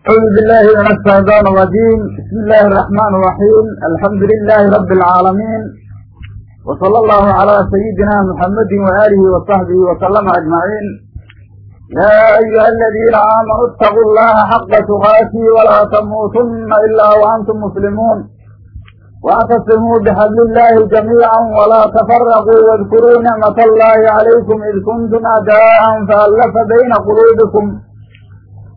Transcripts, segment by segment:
أعوذ بالله من الشيطان الرجيم بسم الله الرحمن الرحيم الحمد لله رب العالمين وصلى الله على سيدنا محمد وآله وصحبه وسلم أجمعين يا أيها الذين آمنوا اتقوا الله حق تقاته ولا تموتن إلا وأنتم مسلمون واعتصموا بحبل الله جميعا ولا تفرقوا واذكروا نعمة الله عليكم إذ كنتم أعداء فألف بين قلوبكم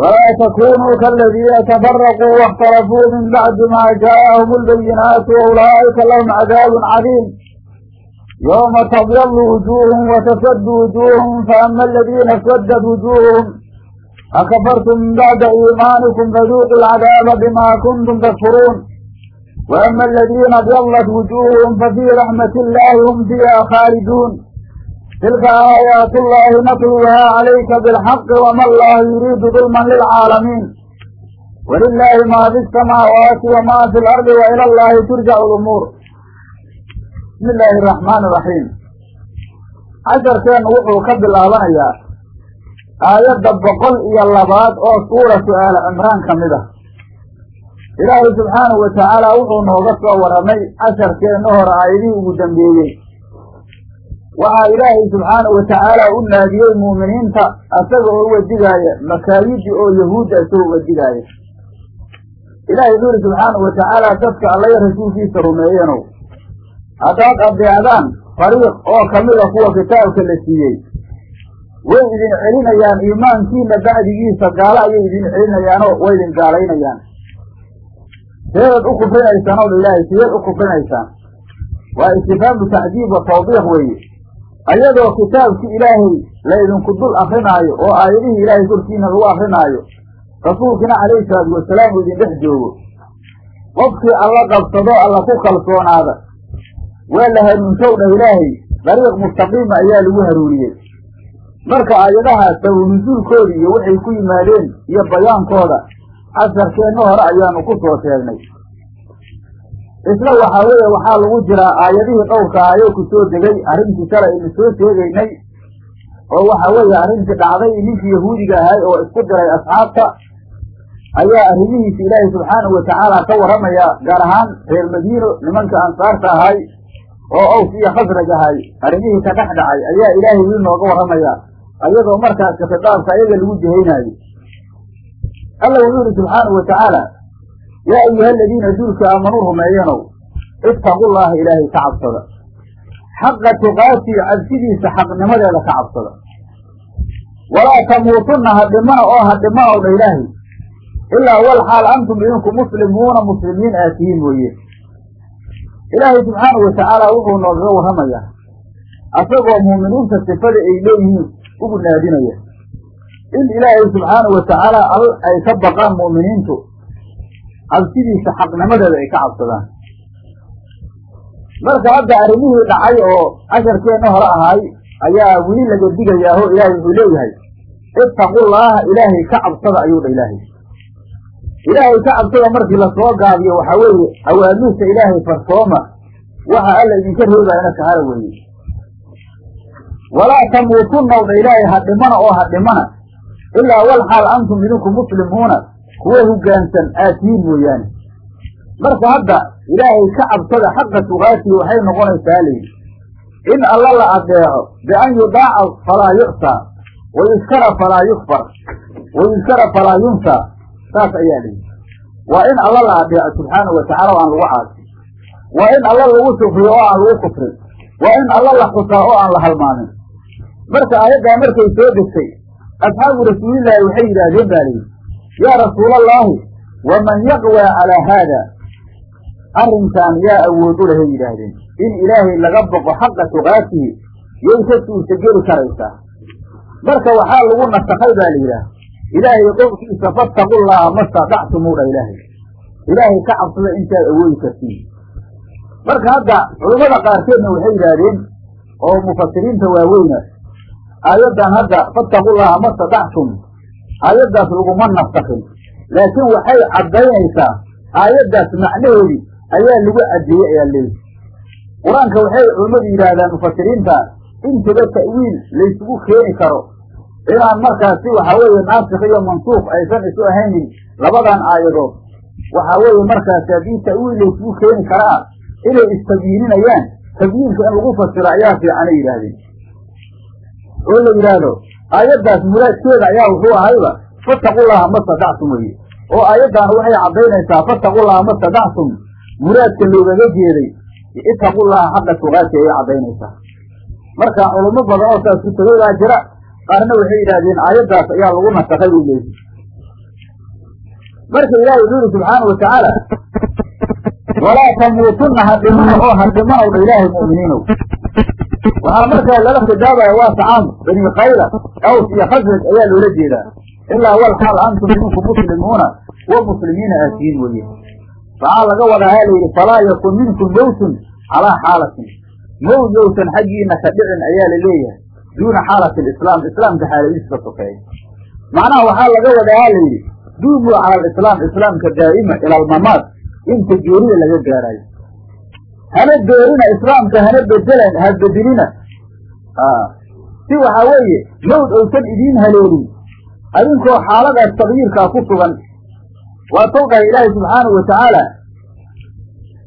ولا تكونوا كالذين تفرقوا واختلفوا من بعد ما جاءهم البينات وأولئك لهم عذاب عظيم يوم تبيض وجوههم وتسد وجوههم فأما الذين اسودت وجوههم أكفرتم بعد إيمانكم فذوقوا العذاب بما كنتم تكفرون وأما الذين ابيضت وجوههم ففي رحمة الله هم فيها tilka aayaatu llahi natluha calayka bilxaqi wama allaahu yuriidu dulman lilcaalamiin walilahi maa fi samaawaati wamaa fi lardi wa ila allahi turjacu lumuur bismi illaahi araxmaan raxiim casharkeennu wuxuu ka bilaabanayaa aayadda boqol iyo labaad oo suuratu aali cimraan ka mid ah ilaahay subxaanahu watacaala wuxuu nooga soo waramay casharkeenna hore aayadihii ugu dambeeyey waxaa ilaahay subxaanahu watacaala u naadiyey muuminiinta asaga oo uga digaaya makaayidi oo yahuudda isagoo uga digaaya ilaahay wuxu uri subxaanahu watacaala dadka allaya rasuulkiisa rumeeyenow haddaad adeecdaan fariiq oo kamida kuwa kitaabka la siiyey way idin celinayaan iimaankiina bacdigiisa gaalo ayay idin celinayaanoo way idin gaalaynayaan. Seedaad u kufrinaysaan ilaahay sideed u kufrinaysaan. Waa istifhaamu tacdiib wa tawbiiq weeye ayadoo kitaabkii ilaahay laydinku dul akrinaayo oo aayadihii ilaahay korkiina lagu akrinaayo rasuulkiina calayhi salaatu wasalaam uu idin dhex joogo. Qofkii alla qabsado alla ku kalsoonaada waa la hanuunsow dhah ilaahay dariiq mustaqiima ayaa lagu hanuuniyey. Marka aayadaha sabanusuulkoodi iyo waxay ku yimaadeen iyo bayaankooda casharkeenna hore ayaanu ku soo sheegnay isla waxaa weeye waxaa lagu jiraa aayadihii dhowrka ahayoo ku soo degay arrintii shalay aynu soo sheegaynay oo waxa weeye arrintii dhacday ninkii yahuudiga ahay oo isku diray asxaabta ayaa arrimihiisa ilaahay subxaanahu watacaala ka warramaya gaar ahaan reer madiino nimanka ansaarta ahay oo aws iyo khasraj ahay arrimihii ka dhex dhacay ayaa ilaahay wili nooga warramaya ayadoo markaasi khitaabka ayaga lagu jihaynaayo alla wuxuu yihi subxaanahu watacaala yaa ayuha aladiina duulka aamanuu rumeeyanow ittaqullaha ilaahay ka cabsada xaqa tuqaatii cabsidiisa xaqnimadeeda ka cabsada walaa tamuutunna ha dhimana oo ha dhimanow dha ilaahay ilaa wal xaal antum idinku muslimuuna muslimiin aa tihiin mooye ilaahay subxaanahu watacaala wuxuu noogaga warramayaa asagoo muuminiinta sifada ay leeyihiin ugu naadinaya in ilaahay subxaanahu watacaala al ay ka baqaan mu'miniintu cabsidiisa xaqnimadeeda ay ka cabsadaan. Marka hadda arrimihii dhacay oo casharkeenna hore ahaay ayaa weli laga digayaaho ilaahay wuxuu leeyahay ittaqullaaha ilaahay ka cabsada ayuu dha ilaahay. Ilaahay ka cabsada markii la soo gaabiyo waxaa weeye awaamirta ilaahay farsooma waxa alla idinka reebaayana kahara weeye. Walaa tamuutunnaw dha ilaahay ha dhimana oo ha dhimana ilaa wal xaal antum idinku muslimuuna kuwa hoggaansan aad tihiin mooyaane. Marka hadda ilaahay ka cabsada xaqa tuqaatii waxay noqonaysaa layidhi in alla la adeeco bian yudaaca falaa yucsaa wa yuskara falaa yukfar wa falaa yunsaa saas ayaa layidhi waa in alla la adeeco subxaanahu watacaala o aan lagu caasi. Waa in alla lagu shukriyo oo aan lagu kufrin. Waa in alla la xusaa oo aan la halmaamin. Marka aayaddaa markay soo degtay asxaabu rasuulillaahi waxay yidhaahdeen baa layidhi yaa rasuulallaahi waman yaqwaa calaa haada arrinkan yaa awood u lahay yidhaahdeen in ilaahay laga boqo xaqa tuqaatihi yay ka suurtageli karaysaa marka waxaa lagu nasakhay baa la yidhaah ilaahay qowlkiisa fattaqullaaha ma statactumuu dha ilaahay. Ilaahay ka cabsada intaad awoodi kartiin. Marka hadda culammada qaarkeedna waxay yidhaahdeen oo mufasiriinta waaweyna aayaddan hadda fattaqullaha ma stadactum aayaddaas laguma nasakin laakiin waxay caddaynaysaa aayaddaas macnaheedii ayaa lagu caddeeyey ayaa leeyihi qur'aanka waxay culammadu yidhaahdaan mufasiriinta intaba ta'wiil laysugu keeni karo. Inaan markaasi waxa weeye naasikh iyo mansuuq aysan isu ahaynin labadan aayadood waxa weeye markaasi haddii ta'wiil laysugu keeni karaa inay istabyiininayaan tabyiinka in lagu fasiro ayaa fiicanay yidhaahdeen. Oo la yidhaahdo aayaddaas muraadkeeda ayaa wuxuu ahayba fattaqullaha ma stadactum weye oo aayaddan waxay caddaynaysaa fattaqullaha ma stadactum muraadka loogaga jeeday ittaqullaha xaqa tuqaati ayay caddaynaysaa. Marka culamo badan oo saas ku baa jira qaarna waxay yidhahdeen aayaddaas ayaa lagu nasakay bay leeyihi marka ilaahay wuxuu yihi subxaana watacaala walaa tamuutunna ha dhimana oo ha dhimanow dha ilaahay mu'miniinow waxaa markaa lala khidaabaya waa tacaam bani khayla aws iyo khasraj ayaa loola jeedaa. Ilaa wal xaal antum idinku muslimuuna wa muslimiina aatihiin weye waxaa laga wadaa ha layidhi falaa yakun minkum mowtun calaa xaalatin. Mowt yowsan xaggiina ka dhicin ayaa la leeyahay duuna xaalati alislaam islaamka xaaladiisa ka sokeeya. Macnaha waxaa laga wadaa ha layidhi duumuu cala alislaam islaamka daa'ima ila almamaad inta geerida laga gaarayo hana beerina islaamka hana bedelan ha bedelina. Si waxaa weeye mawd aysan idiin haleelin. Adinkoo xaaladaas taqyiirkaa ku sugan. Waa taw dhahay ilaahay subxaanahu watacaala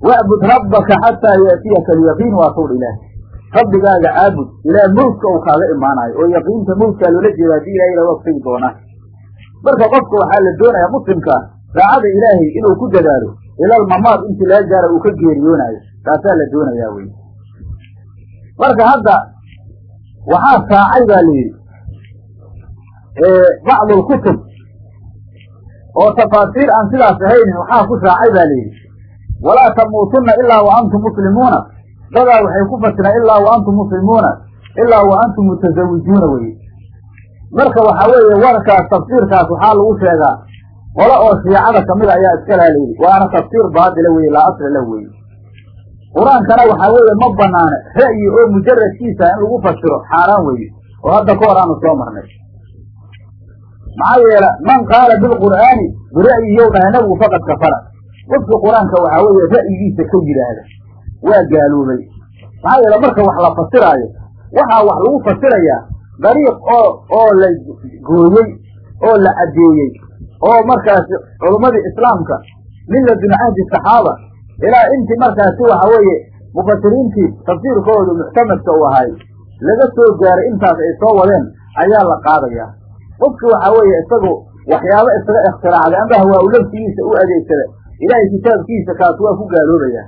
wacbud rabbaka xataa yaatiyaka alyaqiin waa tawdha ilaahay. Rabbigaaga caabud. Ilaa mawdka uu kaaga imaanayo oo yaqiinta mawdkaa loola jeeda haddii ilahay la waqtigi doonaa marka qofka waxaa la doonayaa muslimka daacada ilaahay inuu ku dadaalo ilal mamaad intii laga gaara uu ka geeriyoonaayo taasaa la doonayaa wey marka hadda waxaa saacay baa la yidhi bacdu lkutub oo tafaasiir aan sidaas ahaynin waxaa ku saacay baa la yidhi walaa tamuutunna ilaa wa antum muslimuuna. Dadaa waxay ku fasiraan ilaa wa antum muslimuuna ilaa wa antum mutazawijuuna weye marka waxaa weeye warkaas tafsiirkaas waxaa lagu sheegaa qolo oo shiicada kamida ayaa iska laha layidhi waana tafsiir baatila weye laa asla lah weye qur'aankana waxaa weeye ma banaane. Ra'yi oo mujaradkiisa in lagu fasiro xaaraan weeye. Oo hadda ka hor aanu soo marnay. Maxaa yeele man qaala bilqur'aani bira'yiyow dhahay nabigu faqad kafara. Qofkii qur'aanka waxaa weeye ra'yigiisa ka yidhaahda. Waa gaaloobay. Maxaa yeele marka wax la fasiraayo waxaa wax lagu fasirayaa dariiq oo oo la gooyey oo la caddeeyey oo markaasi culummadii islaamka min ladun cahdi saxaaba ilaa intii markaasi waxa weeye mufasiriintii tafsiirkoodu muctamadka u ahay laga soo gaaray intaas ay soo wadeen ayaa la qaadayaa qofki waxaa weeye isagu waxyaabo isaga ikhtiraacday amba hawaa u laftigiisa u adeegsada ilaahay kitaabkiisa kaas waa ku gaaloobayaa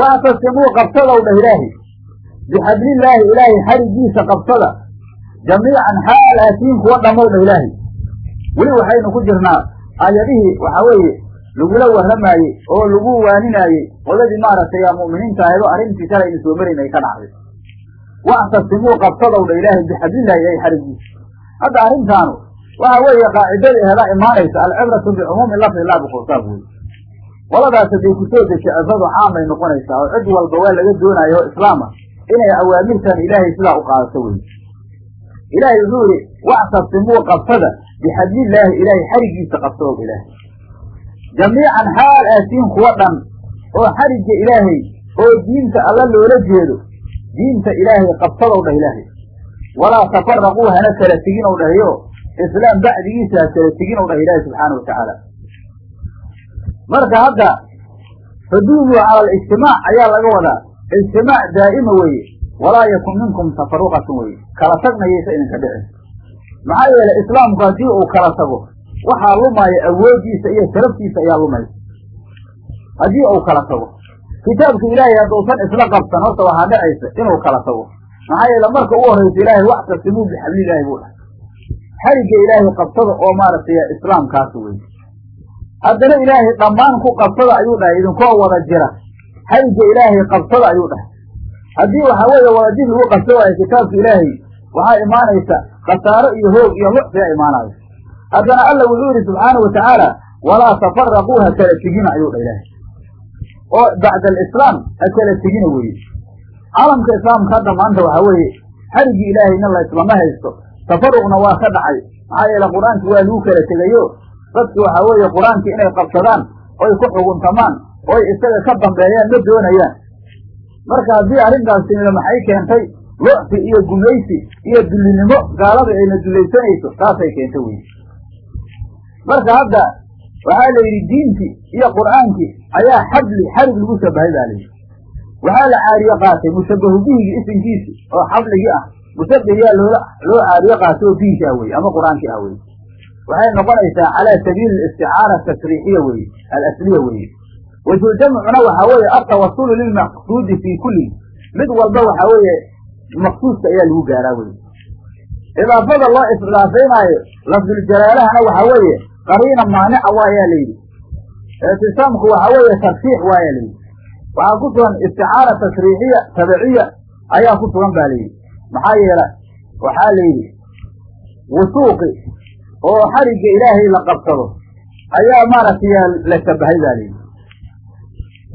wactasimuu qabsadow dhah ilaahi bixablillaahi ilaahay. Xarigiisa qabsada jamiican xaal aatiin kuwa dhammow dhah ilaahi weli waxaynu ku jirnaa aayadihii waxaa weeye lagula warramaayey oo lagu waaninaayey qoladii maaragtay yaa mu'miniinta ahaydoo arrintii shalaynu soo marayn ay ka dhacday. Wactasimuu qabsadow dha ilaahay bixablillaahi ilaahay xarigiisa hadda arrintaanu waxa weeye qaacidada ehedaa imaanaysa alcibratu bicumuumi lafdi laa bikhusaab wey qoladaas hadday ku soo deji cibradu caamay noqonaysaa oo cid walba waa laga doonaayo oo islaama inay awaamirtan ilaahay sidaa u qaadato wey ilaahay wuxuu yihi wactasimuu qabsada bixablillaahi ilaahay xarigiisa qabsadow ilaahay jamiican xaal aatiin kuwa dhan oo xarigga ilaahay oo diinta alla loola jeedo diinta ilaahay qabsadow dhah ilaahay walaa tafaraquu hana kala tegin ow dhahayo islaam bacdigiisa ha kala tegin ow dhah ilaahay subxaana watacaala marka hadda xuduudu cala alijtimaac ayaa laga wadaa ijtimaac daa'ima weeye walaa yakun minkum tafaruqatun weye kala tagnayaysa idinka dhicin maxaa yeelay islaamku haddii uu kala tago waxaa lumaya awooddiisa iyo sharaftiisa ayaa lumaysa haddii uu kala tago. Kitaabka ilaahay hadduusan isla qabsan horta waxaa dhacaysa inuu kala tago. Maxaa yeele marka ugu horraysa ilaahay wactasimuu bixablilaahi buu dhahay. Xarigga ilaahay qabsada oo maaragtay islaamkaas wey haddana ilaahay dhammaan ku qabsada ayuu dhahay idinkoo wada jira. Xarigga ilaahay qabsada ayuu dhahay. Haddii waxaa weeye wadajir lagu qabsa waayo kitaabka ilaahay waxaa imaanaysa khasaaro iyo hoog iyo lucsiga imaanayo haddana alla wuxuu yidhi subxaana wa tacaala walaa tafaraquu ha kala tegina ayuu dha ilaahay. Oo bacda alislaam ha kala tegina weye caalamka islaamka hadda maanta waxaa weeye xariggii ilaahayna la islama haysto tafaruqna waa ka dhacay. Maxaa yeele qur'aanki waa lagu kala tegayo. Dadki waxaa weeye qur'aanki inay qabsadaan oy ku xuguntamaan oy isaga ka dambeeyaan ma doonayaan. Marka haddii arrintaas timida maxay keentay? Lucfi iyo gumaysi iyo dullinimo gaalada ayna dullaysanayso taasay keenta weye marka hadda waxaa la yidhi diintii iyo qur'aankii ayaa xabli xarig lagu shabahay baa layidhi waxaa la caariye qaatay mushabahu bihigi isimkiisi oo xabligii ah. Mushabahiyaa loola loo caariye qaatay oo diinki ah weye ama qur'aankii ah weye waxay noqonaysaa calaa sabiili isticaara tasriixiya weye alasliya weye wajhuljamcuna waxaa weeye altawasulu lilmaqsuudi fii kulli. Mid walba waxaa weeye maqsuudka ayaa lagu gaaraa weye idaafada loo isdaafaynaayo lafduljalaalahana waxaa weeye qariina maanica waayaa layidhi ictisaamku waxaa weeye tarsiix waayaa layidhi waxaa ku sugan isticaara tasriixiya tabiciya ayaa ku sugan ba layidhi maxaa yeele waxaa layidhi wusuuqi oo xarigga ilaahay la qabsado ayaa maaragtay la shabahay ba layidhi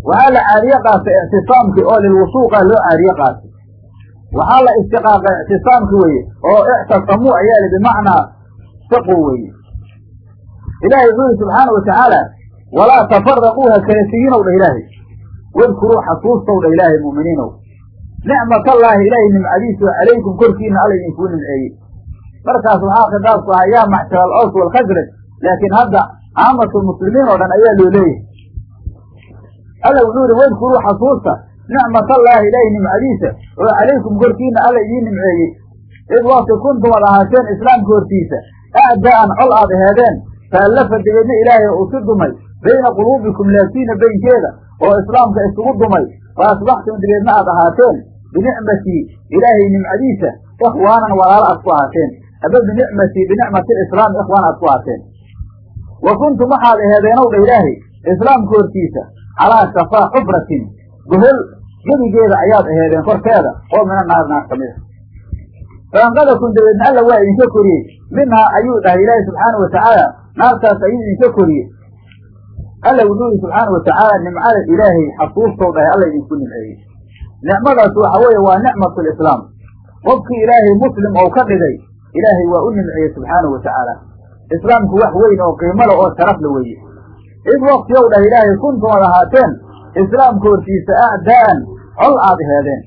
waxaa la caariye qaatay ictisaamkii oo lilwusuuqa loo caariye qaatay. Waxaa la istiqaaqay ictisaamki weye oo ictasamuu ayaa li bimacnaa saqu weye ilaahay wuxuu yihi subxaana watacaala walaa tafaraquu ha kala teginow dha ilaahay. Wadkuruu xasuustow dha ilaahay mu'miniinow nicmatallaahi ilaahay nimcadiisu calaykum korkiina alla idinkuu nimceeyey. Markaas waxaa khitaabku ahaa yaa macshar alaws waalkhasraj laakiin hadda caamatulmuslimiin oo dhan ayaa loo leeyahay. Alla wuxuu yihi wadkuruu xasuusta nicmatallaahi ilaahay nimcadiisa oo calaykum korkiina alla idiin nimceeyey. Id waqti kuntum ad ahaateen islaamka hortiisa acdaa'an col aad aheedeen faallafa dabeedna ilaahay uu si dumay. Bayna quluubikum laabtiina baynkeeda oo islaamka isugu dumay. Fa asbaxtum dabeedna aad ahaateen. Binicmatii ilaahay nimcadiisa ikhwaanan walaalo aad ku ahaateen. Aba binicmatii binicmati lislaam ikhwaan aad ku ahaateen. Wa kuntum waxaad aheedeenow dha ilaahay islaamka hortiisa calaa shafaa xufratin gohol gebigeeda ayaad aheedeen korkeeda oo mina naar naar ka mid a faanqadakum dabeedna alla waa idinka koriyey. Minhaa ayuu dhahay ilaahi subxaanau watacaala naartaas ayuu idinka koriyey. Alla wuxuu yihi subxaana watacaala nimcada ilaahay xasuustow dhahay alla idinku nimceeyey. Nicmadaas waxa weeye waa nicmatu lislaam qofkii ilaahay muslim ou ka dhigay ilaahay waa u nimceeyey subxaanau watacaala islaamku wax weyn oo qiimala oo sharafla weeye. Id waktiyow dhahay ilaahay kuntum ad ahaateen islaamka hortiisa acdaa'an col aad heedeen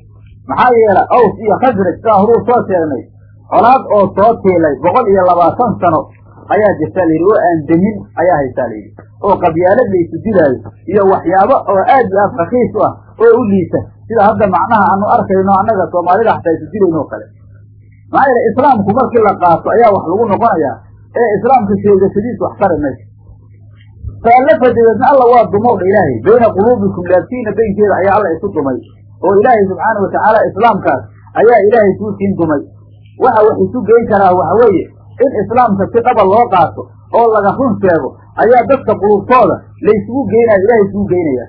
maxaa yeelay aws iyo khasraj saa horuu soo sheegnay colaad oo soo tiilay boqol iyo labaatan sano ayaa jirtaa layidhi oo aan demin ayaa haysaa layidhi oo qabyaalad laysu dilaayo iyo waxyaabo oo aad iyo aad rakiis u ah oo u liisa. Sida hadda macnaha aanu arkayno annaga soomaalida xataa isu dilayno o kale. Maxaa yeele islaamku markii la qaato ayaa wax lagu noqonayaa ee islaamka sheegashadiis wax tari mayso faallafa dabeedna alla waa dumow dha ilaahay. Bayna quluubikum laabtiina baynkeeda ayaa alla isu dumay. Oo ilaahay subxaana watacaala islaamkaas ayaa ilaahay suusiin dumay. Waxa wax isu geyn karaa waxa weeye in islaamka si dhaba loo qaato oo laga run sheego ayaa dadka qulubtooda laysugu geynaya ilahay isugu geynaya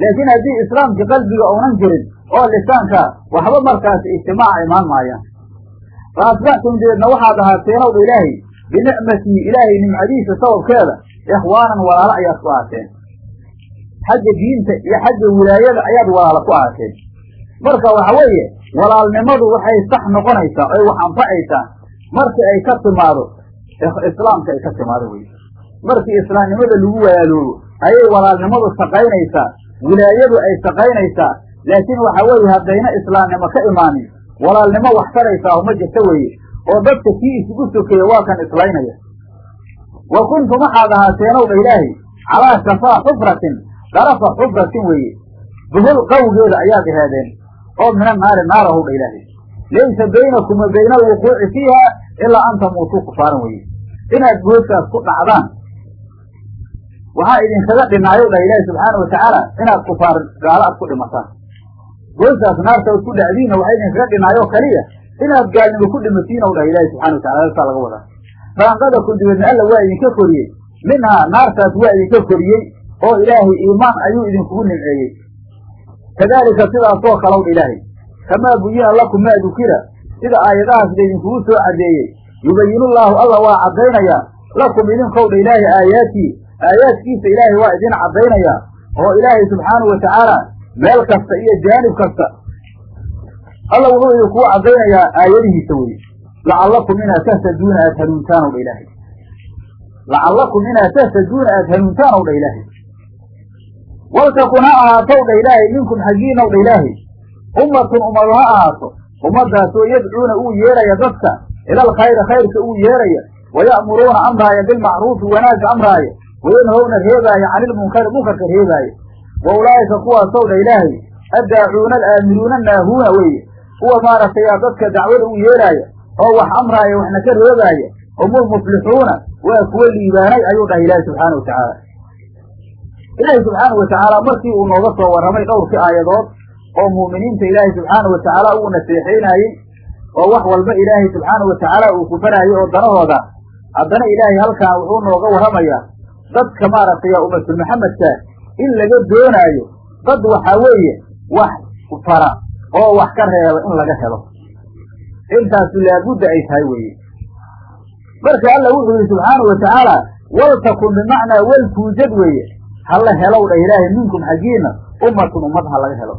laakiin haddii islaamka qalbiga uunan jirin oo lisaanka waxba markaas ijtimaaca imaan maayaan. Fa asbaxtum waxaad ahaateenow dha ilaahay binicmatihi ilaahay nimcadiisa sababkeeda ikhwaanan walaalo ayaad ku ahaateen xagga diinta iyo xagga wilaayada ayaad walaalo ku ahaateen marka waxa weeye walaalnimadu waxay sax noqonaysaa oy wax anfacaysaa markii ay ka timaado islaamka ay ka timaado wey markii islaamnimada lagu walaaloobo ayay walaalnimadu shaqaynaysaa wilaayadu ay shaqaynaysaa laakiin waxa weeye haddayna islaamnimo ka imaanin walaalnimo wax taraysaa uma jirta weeye oo dadka kii isugu sokeeye waa kan islaynaya. Wa kuntum waxaad ahaateenow dha ilaahay calaa shafaa xufratin darafa xufratin weeye. Buhul qawgeeda ayaad aheedeen oo mina naari naarahow dha ilaahay laysa baynakum wa bayna alwuquuci fiiha ilaa an tamuutuu kufaaran weeye inaad goodkaas ku dhacdaan waxaa idinkaga dhinaayow dhah ilaahi subxaana watacaala inaad kufaar gaalo aad ku dhimataan goodkaas naarta ad ku dhacdiinna waxaa idinkaga dhinaayo kaliya inaad gaalnimo ku dhimatiin ow dhah ilaahi subxana watacala halkaa laga wadaa faanqadakum dabeedna alla waa idinka koriyey minhaa naartaas waa idinka koriyey oo ilaahay iimaan ayuu idinkugu nimceeyey kadaalika sidaasoo kalow dha ilaahay kamaa buyina lakum maa dukira sida aayadahaas laydinkugu soo caddeeyey yubayinullaahu alla waa caddaynayaa lakum idinkow dha ilaahi aayaatii aayaadkiisa ilaahay waa idin caddaynayaa oo ilaahay subxaanahu watacaala meel kasta iyo jaanib kasta. Alla wuxuu idin kuu caddaynayaa aayadihiisa weye lacallakum inaad tahtaduuna aada hanuuntaan ow dha ilaahay. Lacallakum inaad tahtaduuna aada hanuuntaan ow dha ilaahay. Waltakun ha ahaatow dha ilaahay minkum xaggiina ow dha ilaahay ummatun ummadu ha ahaato. Ummadaasoo yadcuuna uu yeeraya dadka. Ilal khayri khayrka uu yeeraya. Waya'muruuna amraaya bilmacruufi wanaagga amraaya wayanhowna reebaaya cani ilmunkari munkarka reebaaya wa ulaa'ika kuwaasow dha ilaahay. Addaacuuna alaamiruuna naahuuna weeye. Kuwa maaragtay dadka dacwada u yeeraaya oo wax amraaya waxna ka reebaaya humulmuflixuuna waa kuwa liibaanay ayuu dhahay ilaahi subxaana wa tacaala ilaahi subxaanau watacaala markii uu nooga soo warramay dhowrkii aayadood oo mu'miniinta ilaahay subxaana wa tacaala uu naseexaynaayey oo wax walba ilaahay subxaana wa tacaala uu ku faraayey oo danahooda haddana ilaahay halkan wuxuu nooga warramayaa dadka maaragtay ummatul maxamedka in laga doonaayo dad waxaa weeye wax fara oo wax ka reeba in laga helo. Intaasu laabudda ay tahay weeye. Marka alla wuxuu yihi subxaana wa tacaala waltakun bimacnaa waltuujad weeye. Hala helow dha ilaahay minkum xaggiina ummatun ummad ha laga helo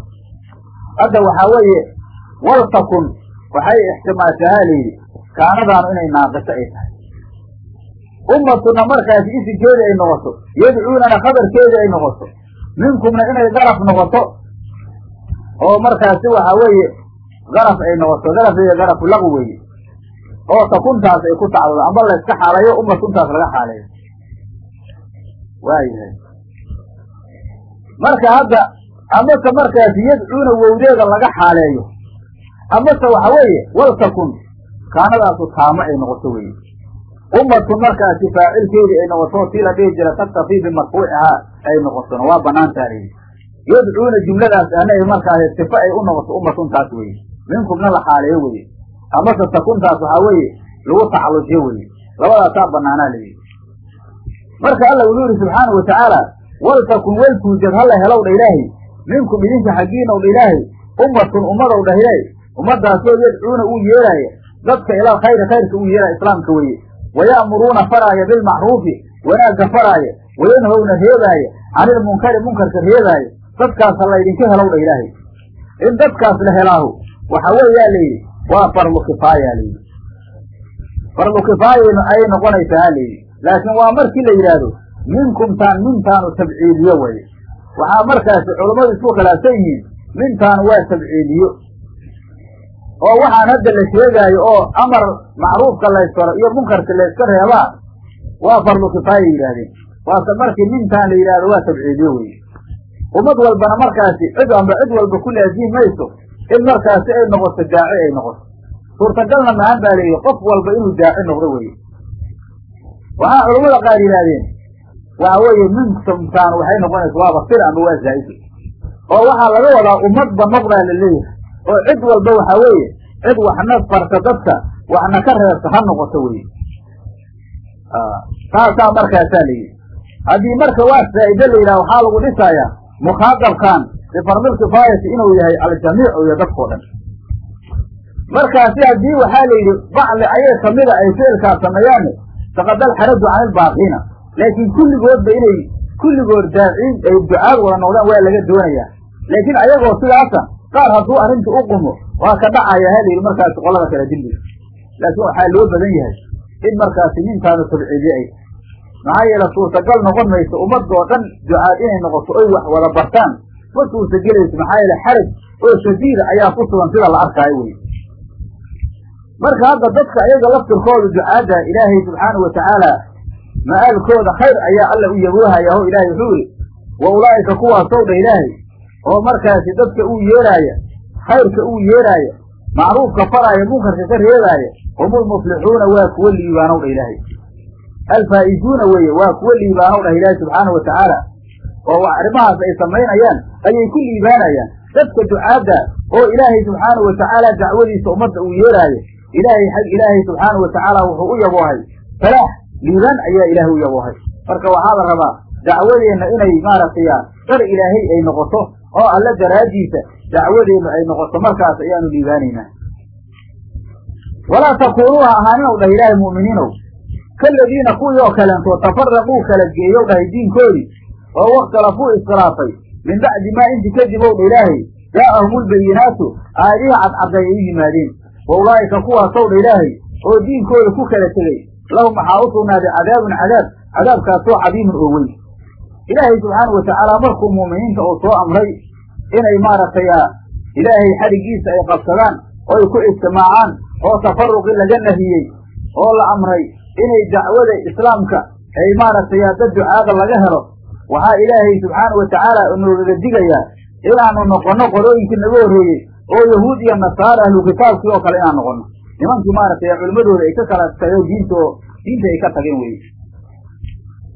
hadda waxaa weeye waltakun waxay ixtimaashahaa layidhi kaanadaanu inay naaqisho ay tahay. Ummatunna markaasi isinkeedii ay noqoto yadcuunana khabarkeedii ay noqoto minkumna inay daraf noqoto oo markaasi waxaa weeye daraf ay noqoto daraf iyo darafu laqu weeye. Oo takuntaas ay ku tacdado amba layska xaaleeyo ummatuntaas laga xaaleeyo waayahay. Marka hadda amase markaasi yadcuuna wowdeeda laga xaaleeyo. Amase waxa weeye waltakun kaanadaasu taamo ay noqoto weye ummatun markaasi faacilkeedii ay noqoto tii la dhihi jira taktafii bimarfuucihaa ay noqotona waa banaantaa layidhi yadcuuna jumladaas ana markaasi sifa ay u noqoto ummatuntaas weye minkumna la xaaleeyo weye amase takuntaas waxaa weeye lagu tacallujiyo weye labadaasaa banaanaa layidhi marka alla wuxuu yihi subxaana wa tacaala waltakun waltuujad hala helow dha ilaahay minkum idinka xaggiina ow dha ilaahay ummatun ummadow dhah ilaahay ummadaasoo yadcuuna uu yeeraaya dadka ilal khayri khayrka uu yeeraya islaamka weeye. Waya'muruuna faraaya bilmacruufi wanaagga faraaya wayanhowna reebaaya canilmunkari munkarka reebaaya dadkaas ha laydinka helow dha ilaahay. In dadkaas la helaahu waxa weeyaa layidhi waa farlu kifaaya layidhi farlu kifaayaynu ayay noqonaysaa layidhi laakiin waa markii la yidhaahdo minkumtaan mintaanu tabciiliyo weye waxaa markaasi culammadu isku khilaafsan yihiin. Mintaanu waa tabciiliyo. Oo waxaan hadda la sheegaayo oo amar macruufka laysfaro iyo munkarka layska reebaa waa farlu kifaaya yidhaahdeen. Waase markii mintaan la yidhahdo waa tabciiliyo weye ummad walbana markaasi cid amba cid walba ku laazimi mayso in markaasi ay noqoto daaci ay noqoto. Suurtagalna mahan baa layidhi qof walba inuu daaci noqdo weye waxaa culamada qaar yidhaahdeen waxa weeye minkumtaan waxay noqonaysa waaba sir amba waa zaa'ida oo waxaa laga wadaa ummadba noqdaa la leeyahay. oo cid walba waxa weeye cid waxna farta dadka waxna ka reebta ha noqoto weye saasaa markaasaa la yidhi. Haddii marka waa zaa'ide la yidhaha waxaa lagu dhisayaa mukhaadabkan bifarmil kifaayati inuu yahay aljamiic iyo dadkao dhan. Markaasi haddii waxaa la yidhi bacli ayay kamida ay ficilkaas sameeyaane taqadal xaraju cani ilbaaqiina laakiin kulligoodba inay kulligood daaciin ay ducaad wada noqdaan waa laga doonayaa laakiin ayagoo sidaasa qaar hadduu arrinta u qumo waa ka dhacaya ha layidhi markaasi qolada kale dembiga laakiin waxaa loo badan yahay in markaasi nintaanu tabciidiye maxaa yeele suurtagal noqon mayso ummadoo dhan ducaad inay noqoto oy wax wada bartaan. Ma suurtagelayso maxaa yeele xaraj oo shadiida ayaa ku sugan sida la arkaayo wey marka hadda dadka ayaga laftirkooda ducaadda ilaahay subxaanau watacaala ma'aalkooda khayr ayaa alla u yaboohaya o ilaahay wuxuu yihi wa ulaa'ika kuwaasow dha ilaahay oo markaasi dadka uu yeeraaya khayrka uu yeeraaya macruufka faraaya munkarka ka reebaaya humulmuflixuuna waa kuwa liibaanow dha ilaahay. Alfaa'izuuna weeye waa kuwa liibaanow dhah ilaahay subxaana wa tacaala oo arrimahaas ay samaynayaan ayay ku liibaanayaan. Dadka ducaadda oo ilaahay subxaana wa tacaala dacwadiisa ummadda uu yeeraayo ilaahay xag ilaahay subxaana wa tacaala wuxuu u yaboohay falaax liibaan ayaa ilaahay u yaboohay marka waxaa la rabaa dacwadeenna inay maaragtay dar ilaahay ay noqoto oo alla daraaddiisa dacwadeennu ay noqoto markaas ayaanu liibaanaynaa. Walaa takuunuu ha ahaaninow dhah ilaahay mu'miniinow kaladiina kuwii oo kaleentood tafaraquu kala geeyow dhahay diinkoodii oo wakhtalafuu iskhilaafay min bacdi maa inti kadib ow dha ilaahay jaa'ahum lbayinaatu aayadihii cadcadday ay u yimaadeen. Wa ulaa'ika kuwaasow dha ilaahay oo diinkooda ku kala tegey lahum waxaa u sugnaaday cadaabun cadaab cadaabkaasoo cadiimun oo weyn. Ilaahay subxaana wa tacaala markuu mu'miniinta uu soo amray inay maaragtay ilaahay xadhiggiisa ay qabsadaan oo ku ijtimaacaan oo tafaruqi laga nahiyey oo la amray inay dacwada islaamka ay maaragtay dad ducaada laga helo. Waxaa ilaahay subxaana wa tacaala digayaa inaanu noqonno qolooyinkii naga horreeyey oo yahuud iyo nasaara ahlu kitaabkii oo kale inaan noqonno nimankii maaragtay culimmadooda ay ka kala tageen diinta oo diinta ay ka tageen weye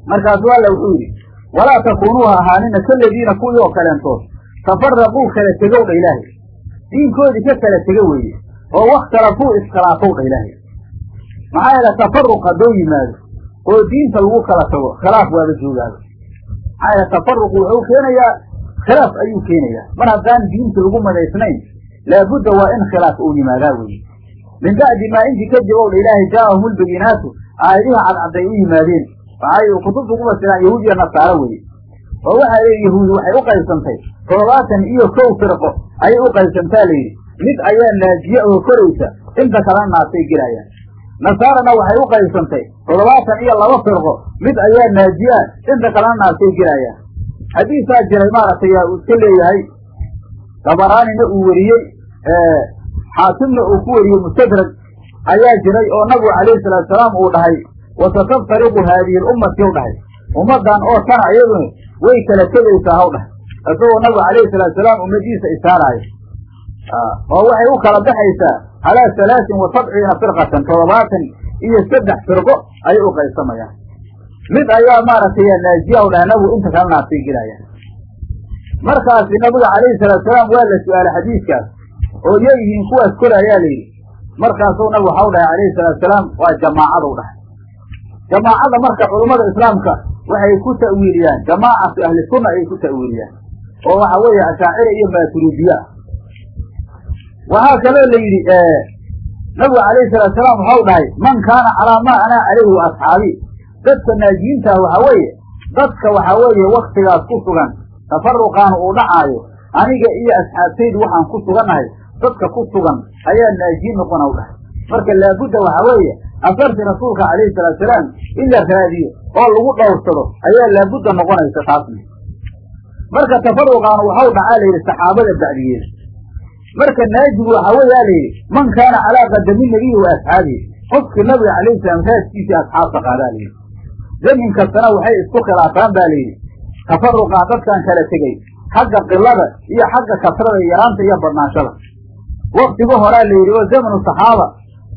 markaasu alla wuxuu yidhi walaa takuunuu ha ahaanina kaladiina kuwii oo kaleentood tafaraquu kala tegow dha ilaahay. Diinkoodii ka kala tega weeye oo wakhtalafuu iskhilaafow dha ilaahay. Maxaa yeele tafaruq haddoo yimaado oo diinta lagu kala tago khilaaf waaba joogaaba maxaa yeele tafaruqu wuxuu keenayaa khilaaf ayuu keenayaa. Mar haddaan diinta lagu madaysnayn laabudda waa in khilaaf uu yimaadaa weeye min bacdi maa intii kadib ow ilaahay jaa'ahum lbayinaatu aayadihi cadcadday u yimaadeen waxay kutubtu ku fasiraan yahuud iyo nasaaro weye oo waxaa leeyi yahuudi waxay u qaybsantay iyo kow firqo ayay u layidhi mid ayaa naajiye oo koraysa inta kalena naasay gelayaan nasaarana waxay u qaybsantay toddobaatan iyo laba firqo mid ayaa naajiye inta kalena naasay gelayaan xadiisaa jiray maaragtay iska leeyahay dabaraanina uu weriyey xaakimna uu ku weriyey mustadrag ayaa jiray oo nabigu calayhi salaatusalaam uu dhahay wasataftariqu haadihi lummati u dhahay. Ummaddan oo tana iyaduna way kala tegaysaa haw dhahay. Isagoo nabigu calayhi salaatusalaam ummadiisa isaaraayo oo waxay u kala baxaysaa calaa salaasin wa sabciina firqatan toddobaatan iyo saddex firqo ayay u qaybsamayaan mid ayaa maaragtay naajiya u dhahay nabigu inta kala naasay gelaya markaasi nabiga calayhi salaatusalaam waa la su'aalay xadiiskaas oo yeyihiin kuwaas korayaa layidhi markaasuu nabigu waxau dhahay calayhi salaatusalaam waa jamaacada u dhahay. Jamaacada marka culummada islaamka waxay ku ta'wiiliyaan jamaacatu ahli sunna ayay ku ta'wiiliyaan. Oo waxa weeye ashaacira iyo maaturiidiye ah waxaa kaloo la yidhi nabigu calayhi salaatusalaam waxau dhahay man kaana calaa maa anaa calayhi wa dadka naajiyiinta ah waxaa weeye dadka waxaa weeye waktigaas ku sugan tafaruqaanu uu dhacaayo aniga iyo asxaabtaydu waxaan ku sugannahay dadka ku sugan ayaa naajiyin noqona u dhahay marka laabudda waxaa weeye asarti rasuulka calayhi salaatusalaam in la raadiyo oo lagu dhowrsado ayaa laabudda noqonaysa taasna. Marka tafaruqaanu waxau dhacaa la yidhi saxaabada bacdigeeda marka naajigu waxaa weeyaa la yidhi man kaana calaa qadami nabiyi wa asxaabihi. Qofkii nabiga calayhi salaam raaskiisii asxaabta qaadaa la yidhi zamin kastana waxay isku khilaafaan ba la yidhi tafaruqaan dadkan kala tegey xagga qilada iyo xagga kasrada yaraanta iyo badnaanshada waktigu horaa la yidhi oo zamanu saxaaba.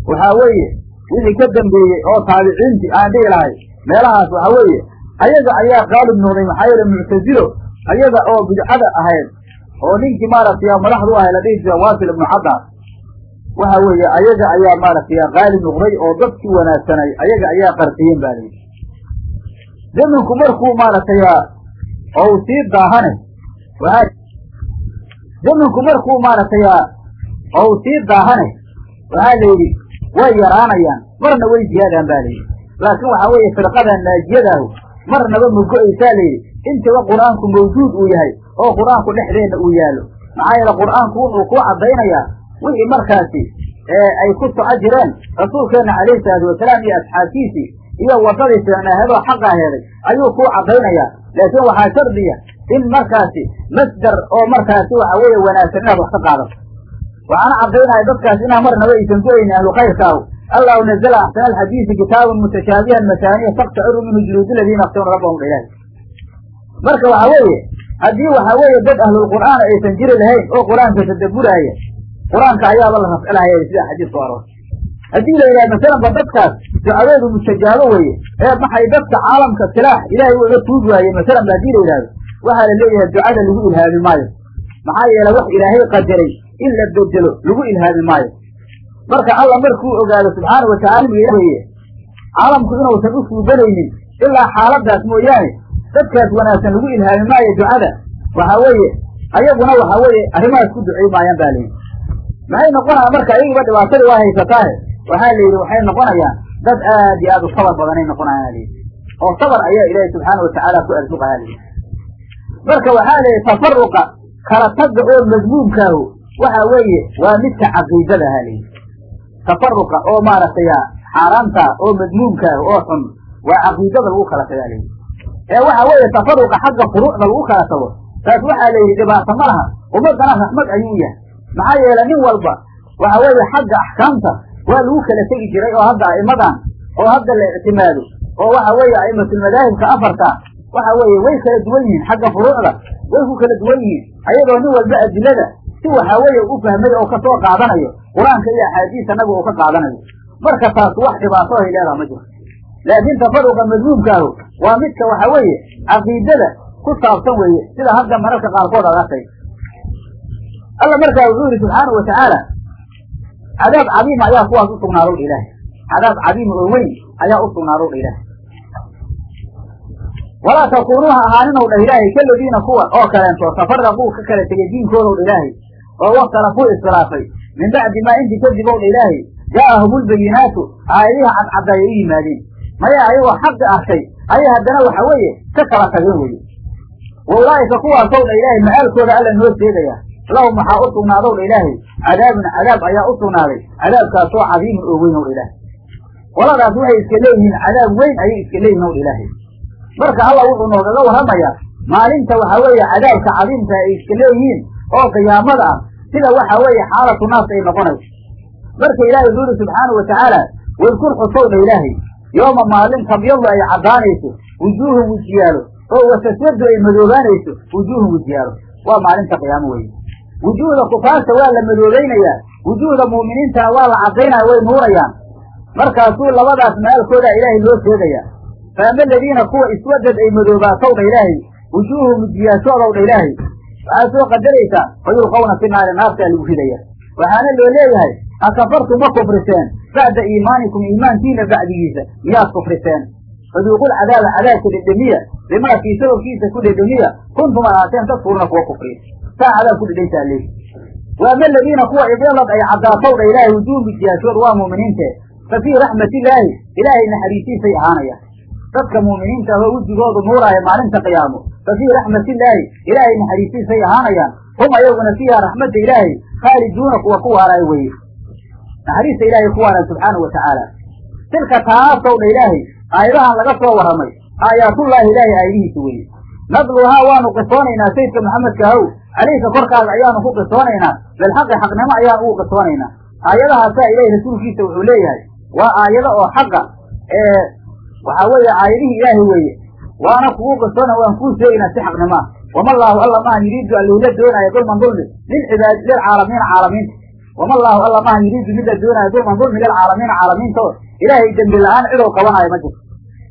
Waxaa weeye wixii ka dambeeyey oo taabiciintii aan dhihi lahay meelahaas waxaa weeye ayaga ayaa qaalib noqday maxaa yeele muctasilo ayaga oo bidcada ahayd oo ninkii maaragtay madaxdu ahay la dhihi jira waasil ibnu caddaas waxa weeye ayaga ayaa maaragtay qaalib noqday oo dadkii wanaagsanay ayaga ayaa qarqiyeen ba layidhi zaminku markuu maaragtay ou sii daahane. Waxaa zaminku markuu maaragtay ou sii daahane waxaa la yidhi way yaraanayaan marna way ziyaadaan ba layidhi laakiin waxaa weeye firqadan naajiyadaahu marnaba mago-aysaa layidhi intaba qur'aanku mawjuud uu yahay oo qur'aanku dhexdeenna uu yaallo. Maxaa yeele qur'aanku wuxuu kuu caddaynayaa wixii markaasi ay ku soco jireen rasuulkeenna calayhi salaatu wasalaam iyo asxaabtiisii iyo waddadii fiicnaahedoo xaqa heeday ayuu kuu caddaynayaa. Laakiin waxaa shardiya in markaasi masdar oo markaasi waxa weeye wanaagsan inaad wax ka qaadato waxaana caddaynaya dadkaas inaa marnaba aysan go'ayni ahlu khayrkaahu allahu nazla axsana alxadiisi kitaaban mutashaabihan masaaniya taqtaciru minhu juluudu ladiina yakshawna rabbahum ilahi marka waxa weeye haddii waxa weeye dad ahlulqur'aan aysan jiri lahayn oo qur'aanka tadabburaaya qur'aanka ayaaba la rafcilahaya sida xadiis ku aroor haddii la yidhaha masalanba dadkaas ducadeedu mustajaabo weeye ee maxay dadka caalamka silaax ilaahay uga tuug waaye masalanba haddii la yidhahdo waxaa la leeyahay ducada lagu ilhaami maayo maxaa yeele wax ilaahay qadaray in la bedelo lagu ilhaami maayo. Marka alla markuu ogaado subxaana watacala weye caalamku inuusan u suubanaynin ilaa xaaladaas mooyaane dadkaas wanaagsan lagu ilhaami maayo ducada. Waxaa weeye ayaguna waxaa weeye arrimahaas ku ducay maayaan ba layidhi maxay noqonayaan marka ayagiiba dhibaatadii waa haysataahe waxaa la yidhi waxay noqonayaan dad aad iyo aad u sabar badanay noqonayaan layidhi oo sabar ayaa ilaahay subxaana watacaala ku arsuqahaa layidhi marka waxaa leeyahy tafaruqa kala tagga oo madmuumkaahu waxa weeye waa midka caqiidada ha leeyihi tafaruqa oo maaragtay xaaraanta oo madmuumkaahu oo xun waa caqiidada lagu kala tagaa leeyihi ee waxa weeye tafaruqa xagga furuucda lagu kala tago taas waxaa la yidhi dhibaato ma laha ummadana raxmad ayuu yahay. Maxaa yeele nin walba waxa weeye xagga axkaamta waa lagu kala tegi jiray oo hadda a'immadan oo hadda la ictimaado oo waxa weeye a'immatulmadaahibka afarta waxa weeye way kala duwan yihiin xagga furuucda way ku kala duwan yihiin. Ayadoo nin walba adilada si waxa weeye u fahmay oo ka soo qaadanayo qur'aanka iyo axaadiista nabiga uu ka qaadanayo. Marka taas wax dhibaato ay leedaha ma jirto laakiin tafaruqa madmuumkaahu waa midka waxa weeye caqiidada ku saabsan weeye sida hadda mararka qaarkood aad arkay alla markaa wuxuu yihi subxaanau watacaala cadaab cadiima ayaa kuwaas u sugnaadow dha ilaahay. Cadaab cadiima oo weyn ayaa u sugnaadow dha ilaahay walaa takuunuu ha ahaaninow dha ilaahay kaladiina kuwa oo kaleento tafaraquu ka kala tegay diinkoodow dha ilaahay. Oo waktalafuu iskhilaafay min bacdi maa inti kadib ow dha ilaahay jaa'ahum lbayinaatu aayadihi cadcadday ay u yimaadeen. Maya ayagoo xaqi arkay ayay haddana waxa weeye ka kala tageen weye wa ulaa'ika kuwaasow dha ilaahay ma'aalkooda alla noo sheegaya lahum waxaa u sugnaadow dha ilaahay. Cadaabun cadaab ayaa u sugnaaday. Cadaabkaasoo cadiimun oo weyn ow dha ilaahay. Qoladaas waxay iska leeyihiin cadaab weyn ayay iska leeyihiin ow dha ilaahay marka alla wuxuu noogaga warramayaa maalinta waxa weeye cadaabka cadiimka ay iska leeyihiin oo qiyaamada ah sida waxa weeye xaalatu naas ay noqonayso. Marka ilaahay wuxuu yihi subxaanau watacaala wadkur xusow dha ilaahay. Yooma maalin tabyadu ay caddaanayso wujuuhun wejiyaalo oo wasaswadu ay madoobaanayso wujuuhun wejiyaalo waa maalinta qiyaamo weye wujuuhda kufaarta waa la madoobaynayaa wujuuhda mu'miniintana waa la caddaynaya way nuurayaan. Markaasuu labadaas maalkooda ilaahay loo sheegayaa faama aladiina kuwa iswadad ay madoobaatow dha ilaahay wujuuhum wejiyaashoodow dha ilaahay waxaad soo qadaraysaa fayulqawna fi naari naartaa lagu ridaya waxaana loo leeyahay akafartum ma kufriseen bacda iimaanikum iimaankiina bacdigiisa miyaad kufriseen faduuqul cadaaba cadaabka dhedhemiya bimaa kii sababkiisa ku dhedhemiya kuntum ahaateen tadkuruuna kuwa kufriya saa cadaab ku dhedhaysaa leeyi waama aladiina kuwa idyalad ay caddaatow dha ilaahay wujuuhum wejiyaashood waa mu'miniinte fa fii raxmatillaahi ilaahay naxariisiisay ahaanayaan dadka mu'miniinta ahoo wejigoodu nuuraaya maalinta qiyaamo. Fa fii raxmatillaahi ilaahay naxariisiisay ahaanayaan. Hum ayaguna fiiha raxmadda ilaahay khaaliduuna kuwa ku waaraayo weeye. Naxariista ilaahay ku waaraayo subxaanau wa tacaala. Tilka taasow ilaahay aayadahan laga soo warramay aayaatullaahi ilaahay aayadihiisa weeye. Nadluhaa waanu qisoonaynaa sayidka maxamedka ahow calayka korkaaga ayaanu ku qisoonaynaa bilxaqi xaqnimo ayaan ugu qisoonaynaa. Aayadahaasaa ilaahay rasuulkiisa wuxuu leeyahay waa aayado oo xaqa ee waxaa weeye aayadihii ilaahay weeye. Waana kugu qisoona waan kuu sheegaynaa si xaqnimo ah wamallaahu alla mahan yuriidu alluula doonaayo dulman dulmi lilcibaadi lilcaalamiina caalamiinta wamallaahu alla mahan yuriidu mid la doonaayo dulman dulmi lilcaalamiina caalamiinta oo ilaahay dembi la'aan cidow qabanaayo ma jirto.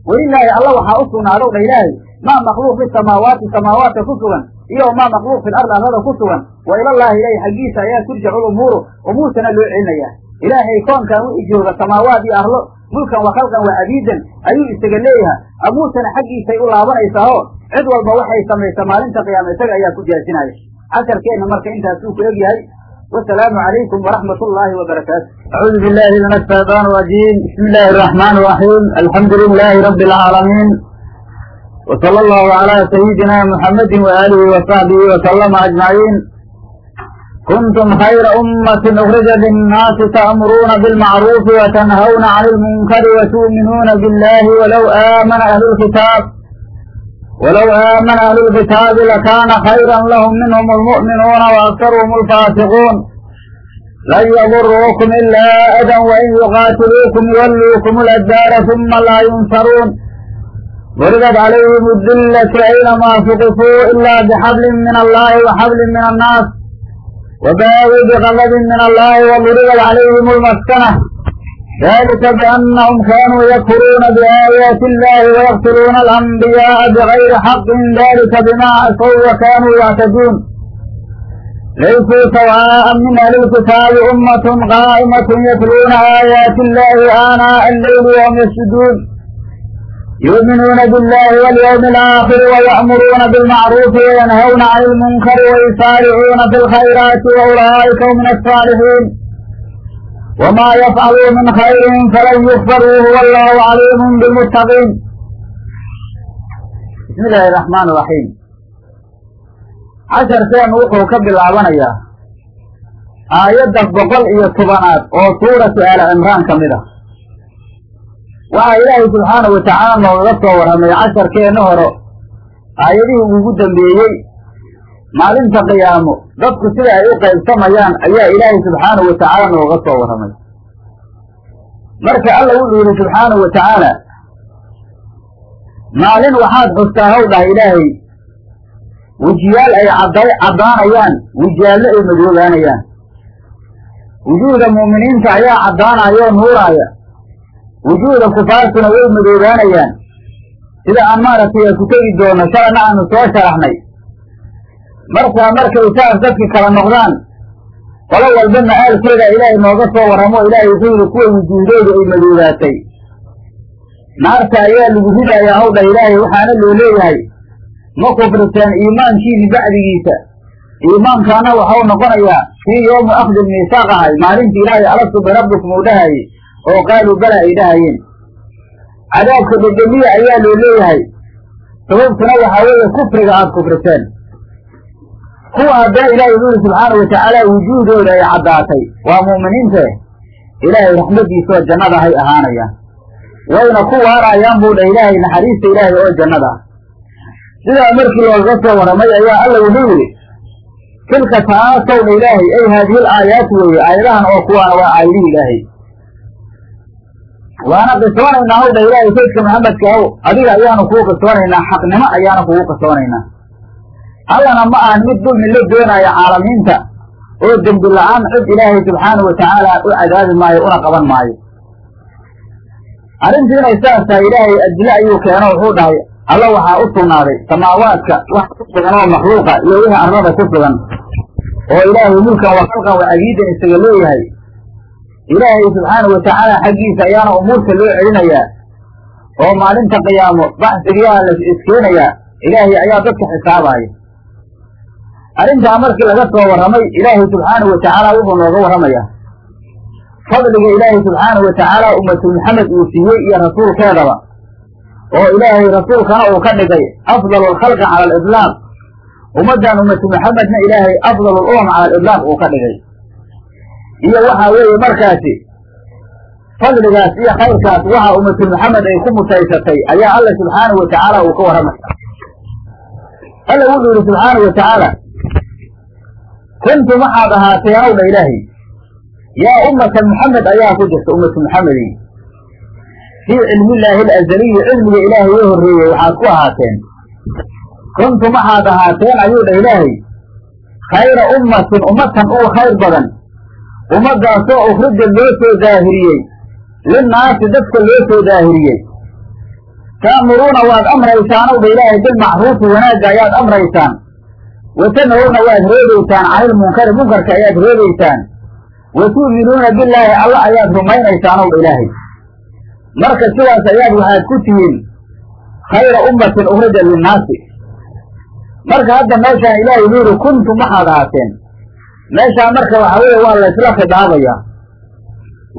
Welilaahi alla waxaa u sugnaadow dha ilaahay maa makluuq fi samaawaati samaawaadka ku sugan iyo maa makluuq fi lardi arlada ku sugan. Wa ilallaahi ilaahay xaggiisa ayaa turjacu lumuuru umuurtana loo celinayaa ilaahay koonkan wixii jooga samaawaad iyo arlo mulkan wa khalqan wa cabiidan ayuu isaga leeyahay. Abuutana xaggiisay u laabanaysaahoo cid walba waxay samaysa maalinta qiyaama isaga ayaa ku jaasinaya casharkeenna marka intaasuu ku eg yahay wasalaamu calaykum waraxmat ullaahi wabarakaatu acuudu billahi min ashaytaan rajiim. Bismi illaahi araxmaan raxiim alxamdu lilaahi rabbi alcaalamiin wsala allahu calaa sayidina muxamadin waaalihi wasaxbihi wasalama ajmaciin kuntum khayra ummatin ukhrija linnaasi ta'muruuna bilmacruufi watanhawna cani ilmunkari watu'minuuna billahi walaw aamana ahlu lkitaab walow aamana ahlu lkitaabi lakaana khayran lahum minhum almu'minuuna waaktaruhum alfaasiquun lan yaduruukum ilaa adan wain yuqaatiluukum yuwalluukum aladbaara suma laa yunsaruun duribat calayhim adillatu aynamaa suqifuu ila bixablin min allahi waxablin min annaas وباءوا بغضب من الله وضربت عليهم المسكنة ذلك بأنهم كانوا يكفرون بآيات الله ويقتلون الأنبياء بغير حق ذلك بما عصوا وكانوا يعتدون ليسوا سواء من أهل الكتاب أمة قائمة يتلون آيات الله آناء الليل وهم يسجدون yuuminuuna biاllahi walyawmi alaakhiri wayaأmuruuna bilmacruufi wayanhawna cani ilmunkari wayisaaricuuna fi lkhayraati waulaa'ika hum min asaalixiin wama yafcaluu min khayrin falan yukfaruuh wallahu caliimun bilmuttaqiin bismi illaahi araxmaan iraxiim casharkeenu wuxuu ka bilaabanayaa aayadda boqol iyo tobanaad oo suuratu aali cimraan ka mid ah waxaa ilaahay subxaanahu watacaala noogaga soo warramay casharkeenna hore aayadihii ugu dambeeyey maalinta qiyaamo dadku sida ay u qaybsamayaan ayaa ilaahay subxaanahu watacaala nooga soo warramay. Marka alla wuxuu yidhi subxaanahu wa tacaala maalin waxaad xustaa haw dhaha ilaahay wejiyaal ay cadday caddaanayaan wejiyaallo ay madoobaanayaan. Wujuuhda mu'miniinta ayaa caddaanaya oo nuuraaya wujuuhda kufaartuna way madoobaanayaan. Sida aan maaragtay ku tegi doono shalana aanu soo sharaxnay. Markaa markay saas dadki kala noqdaan qolo walba ma'aalkeeda ilaahay nooga soo warramo ilaahay wuxuu yidhi kuwa wujuuhdoodu ay madoobaatay. Naarta ayaa lagu ridayaa hawdha ilaahay waxaana loo leeyahay ma kufriteen iimaankiini bacdigiisa. Iimaankaana waxau noqonayaa kii yoomu akhdi miisaaq ahay maalintii ilaahay alastu birabbikum uu dhahayey oo qaaluu bala ay dhahayeen. Cadaabka dhedhemiya ayaa loo leeyahay. Sababtuna waxaa weeye kufriga aada kufriteen. Kuwa haddana ilaahay wuxuu yidhi subxaana watacaala wujuuhdooda ay caddaatay waa mu'miniinte ilaahay raxmadiisaoo jannada hay ahaanayaan wayna ku waarayaan buu dha ilaahay naxariista ilaahay oo jannada. Ah sidaa markii loogaga soo warramay ayaa alla wuxuu yidhi tilka taasow dha ilaahay ay haadihil aayaat weeye aayadahan oo kuwaana waa aayadihii ilaahay waana qisoonaynaa haw dha ilaahay saydka maxamedka ow adiga ayaanu kuu qisoonaynaa xaqnimo ayaanu kugu qisoonaynaa allana ma ahan mid dulmi la doonaayo caalamiinta oo dembi la'aan cid ilaahay subxaanahu watacaala u cadaabi maayo una qaban maayo. Arrintii inay saas tahay ilaahay adile ayuu keeno wuxuu dhahay alla waxaa u sugnaaday samaawaadka wax ku sugan oo makhluuqa iyo wixii arlada ku sugan oo ilaahay mulkan wa khalqan wa cabiidan isaga leeyahay ilaahay subxaanahu watacaala xaggiisa ayaana umuurta loo celinayaa oo maalinta qiyaamo baxsigiyaha la iskeenayaa ilaahay ayaa dadka xisaabaaya arrintaa markii laga soo warramay ilaahay subxaanahu watacaala wuxuu nooga warramayaa fadliga ilaahay subxaanahu watacaala ummatul maxamed uu siiyey iyo rasuulkeedaba oo ilaahay rasuulkana uu ka dhigay afdalu alkhalqi cala aliطlaaq ummaddan ummatu maxamedna ilaahay afdalu lumam cala aliطlaaq uu ka dhigay iyo waxaa weeye markaasi fadligaas iyo khayrkaas waxa ummatu maxamed ay ku mutaysatay ayaa alla subxaanahu watacaala uu ka warramaya alla wuxuu yidhi subxaanahu watacaala kuntum waxaad ahaateen ow dha ilaahay yaa ummata maxamed ayaa ku jirta ummatu maxamedi fii cilmillaahi alazaliyi cilmiga ilaahay oo horreeyey waxaad ku ahaateen. Kuntum waxaad ahaateen ayuu dha ilaahay khayra ummatin ummatan ugu khayr badan ummaddaasoo ukhrija loo soo daahiriyey linnaasi dadka loo soo daahiriyey. Ta'muruuna waad amraysaanow dha ilaahay bilmacruufi wanaagga ayaad amraysaan. Watanhowna waad reebaysaan canilmunkari munkarka ayaad reebaysaan wa tu'minuuna billaahi alla ayaad rumaynaysaanow dha ilaahay. Marka sidaas ayaad waxaad ku tihiin khayra ummatin ukhrija linnaasi. Marka hadda meeshaan ilaahay wuxuu yidhi kuntum waxaad ahaateen meeshaan marka waxa weeye waa laysla khidaabayaa.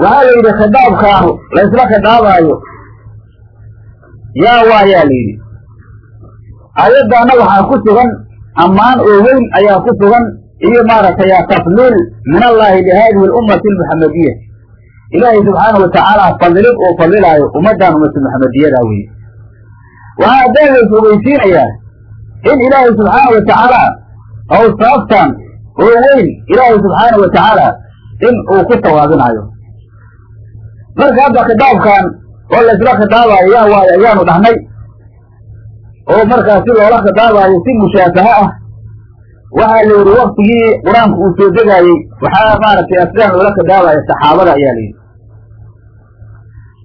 Waxaa la yidhi khidaabkaanu laysla khidaabaayo yaa waayaa la yidhi. Ayaddaana waxaa ku sugan ammaan oo weyn ayaa ku sugan iyo maaragtay tafliil min allahi lihadihi alummati almuxamadiya ilaahay subxaana watacaala fadilid uu fadilaayo ummaddan ummatu muxamadiyada weye waxaa haddana lays ogeysiinayaa in ilaahay subxaana watacaala awsaaftan oo weyn ilaahay subxaana watacaala in uu ku tawaabinaayo marka hadda khitaabkan oo laysla khitaabayo yaa waayo ayaanu dhahnay. Oo markaasi loola khitaabaayo si mushaabaha ah waxaa la yidhi waktigii qur'aanku uu soo degaayey waxaa maaragtay asgaan loola khitaabayo saxaabada ayaa la yidhi.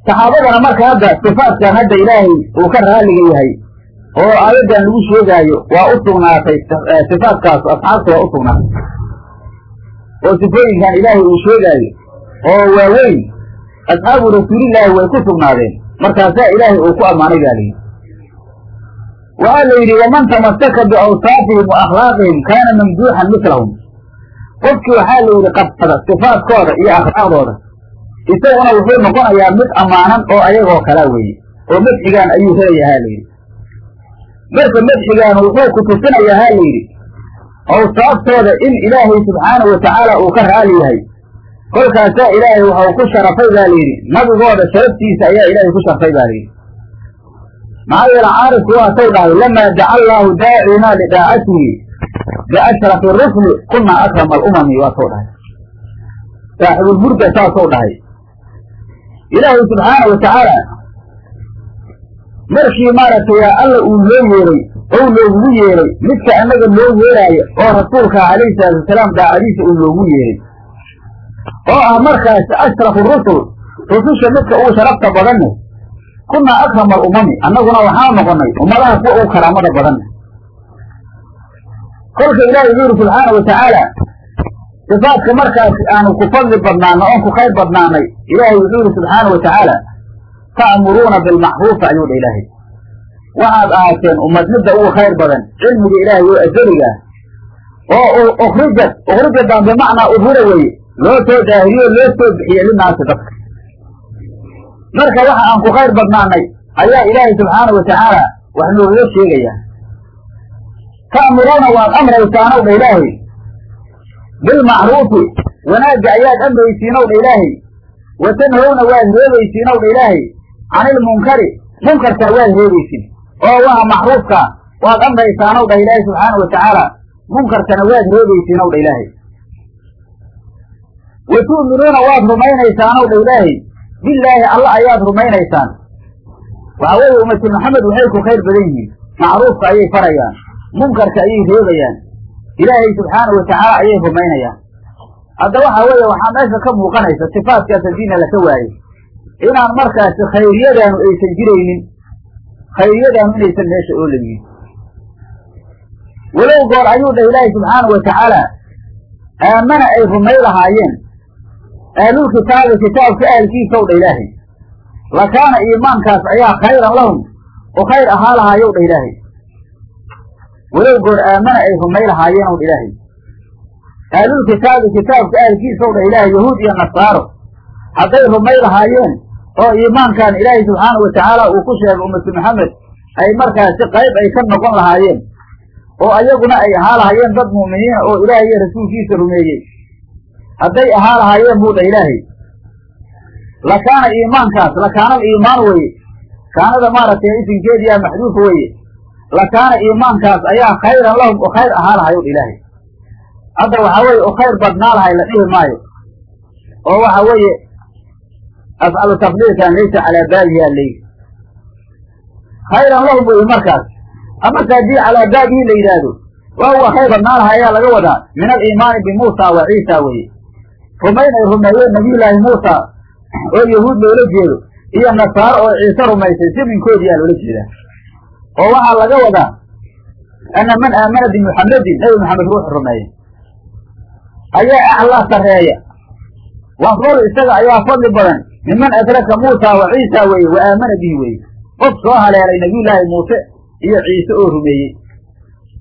Saxaabadana marka hadda sifaatkan hadda ilaahay uu ka raaliga yahay oo aayaddan lagu sheegaayo waa u sugnaatay sifaatkaas asxaabta waa u sugnaatay. Oo sifooyinkan ilaahay uu sheegaayo oo waaweyn asxaabu rasuulillaahi way ku sugnaadeen. Markaasaa ilaahay uu ku ammaanay baa layidhi. Waxaa la yidhi waman tamasaka biawsaafihim wa akhlaaqihim kaana mamduuxan mislahum qofkii waxaa la yidhi qabsada sifaadkooda iyo akhlaaqdooda isaguna wuxuu noqonayaa mid ammaanan oo ayagoo kala weeye oo madxigaan ayuu helayaa ha layidhi marka madxigaan wuxuu ku tusinayaa ha layidhi awsaaftooda in ilaahay subxaanahu watacaala uu ka raali yahay. Kolkaasaa ilaahay waxau ku sharafay baa layidhi nabigooda sharaftiisa ayaa ilaahay ku sharfay baa layidhi maxaa yeele caarifku waatay dhahday lamaa jacala allaahu daacina lidaacatihi biashrafi rusli kuna akrama alumami waatau dhahay saaxibulburda saasou dhahay ilaahay subxaana watacaala markii maaragtay alla uu loo yeeray ou loogugu yeeray midka annaga loo yeeraayo oo rasuulka calayhi salaatu wasalaam daacadiisa uu loogu yeeray. Oo ah markaas ashrafu rusul rususha midka ugu sharafta badanne kunaa akrama alumami annaguna waxaanu noqonnay ummadaha kuwa ugu karaamada badanne kolka ilaahay wuxu yidhi subxaana watacaala sifaadka markaas aanu ku fadli badnaano oon ku khayr badnaanay ilaahay wuxuu yidhi subxaana watacaala ta'muruuna bilmacruufi ayuu dha ilaahay. Waxaad ahaateen ummad midda ugu khayr badan cilmiga ilaahay oo azaliga. Ah oo ukrijat ukhrijatan bimacnaa uhura weye loo soo daahiriyo loo soo bixiye linaasi dadka. Marka waxa aan ku khayr badnaanay ayaa ilaahay subxaana watacaala wax noogaga sheegayaa ta'muruuna waad amraysaanow dha ilaahay. Bilmacruufi wanaagga ayaad amraysiinow dha ilaahay. Wa tanhowna waad reebaysiinow dha ilaahay canilmunkari munkarkana waad reebaysin oo waha macruufka waad amraysaanow dhah ilaahay subxaana watacaala munkarkana waad reebaysiinow dha ilaahay. Wa tu'minuuna waad rumaynaysaanow dha ilaahay billaahi alla ayaad rumaynaysaan. Waxa weeye ummatu maxamed waxay ku khayr badan yihiin macruufka ayay farayaan munkarka ayay reebayaan ilaahay subxaana watacaala ayay rumaynayaan. Hadda waxa weeye waxaa meesha ka muuqanaysa sifaadkaas haddiina laka waayo inaan markaasi khayriyadaanu aysan jiraynin khayriyadaanu inaysan meesha oolayihin walow goor ayuu dhah ilaahay subxaana watacaala aamana ay rumay lahaayeen. Ahlulkitaabi kitaabka ahalkiisaw dha ilaahay. Lakaana iimaankaas ayaa khayran lahum u khayr ahaa lahaayow dha ilaahay. Walow goor aamana ay rumay lahaayeenow dha ilaahay. Ahlulkitaabi kitaabka ahalkiisaw dha ilaahay yahuud iyo nasaaro hadday rumay lahaayeen oo iimaankan ilaahay subxaana watacaala uu ku sheegay ummatu maxamed ay markaasi qayb ay ka noqon lahaayeen oo ayaguna ay ahaa lahaayeen dad mu'miniina oo ilaahay rasuulkiisa rumeeyey. Hadday ahaa lahaayeen buu dha ilaahay. Lakaana iimaankaas lakaana aliimaan weye kaanada maaragtay isinkeediyaa maxduuf weye lakaana iimaankaas ayaa khayran lahum oo khayr ahaa lahay o dha ilaahay. Hadda waxaa weeye oo khayr badnaa lahay la dhihi maayo. Oo waxa weeye afcalu tafdiilkan laysa calaa baalihi aley khayran lahum weye markaas amase haddii calaa baabihi la yidhaahdo waa huwa khayr badnaa lahay ayaa laga wadaa min aliimaani bimuusa wa ciisa weye rumayn ay rumeeyeen nabiyullaahi muusa oo yahuud loola jeedo iyo nasaaro oo ciise rumaysay siminkoodiyaa loola jeedaa oo waxaa laga wadaa ana man aamana bimuxamedin nebi maxamed ruux rumeeya ayaa aclaa sarreeya wafdalu isaga ayaa fadli badan minman adraka muusa wa ciisa weye wa aamana bihi weye qof soo haleelay nabiyullaahi muuse iyo ciise oo rumeeyey.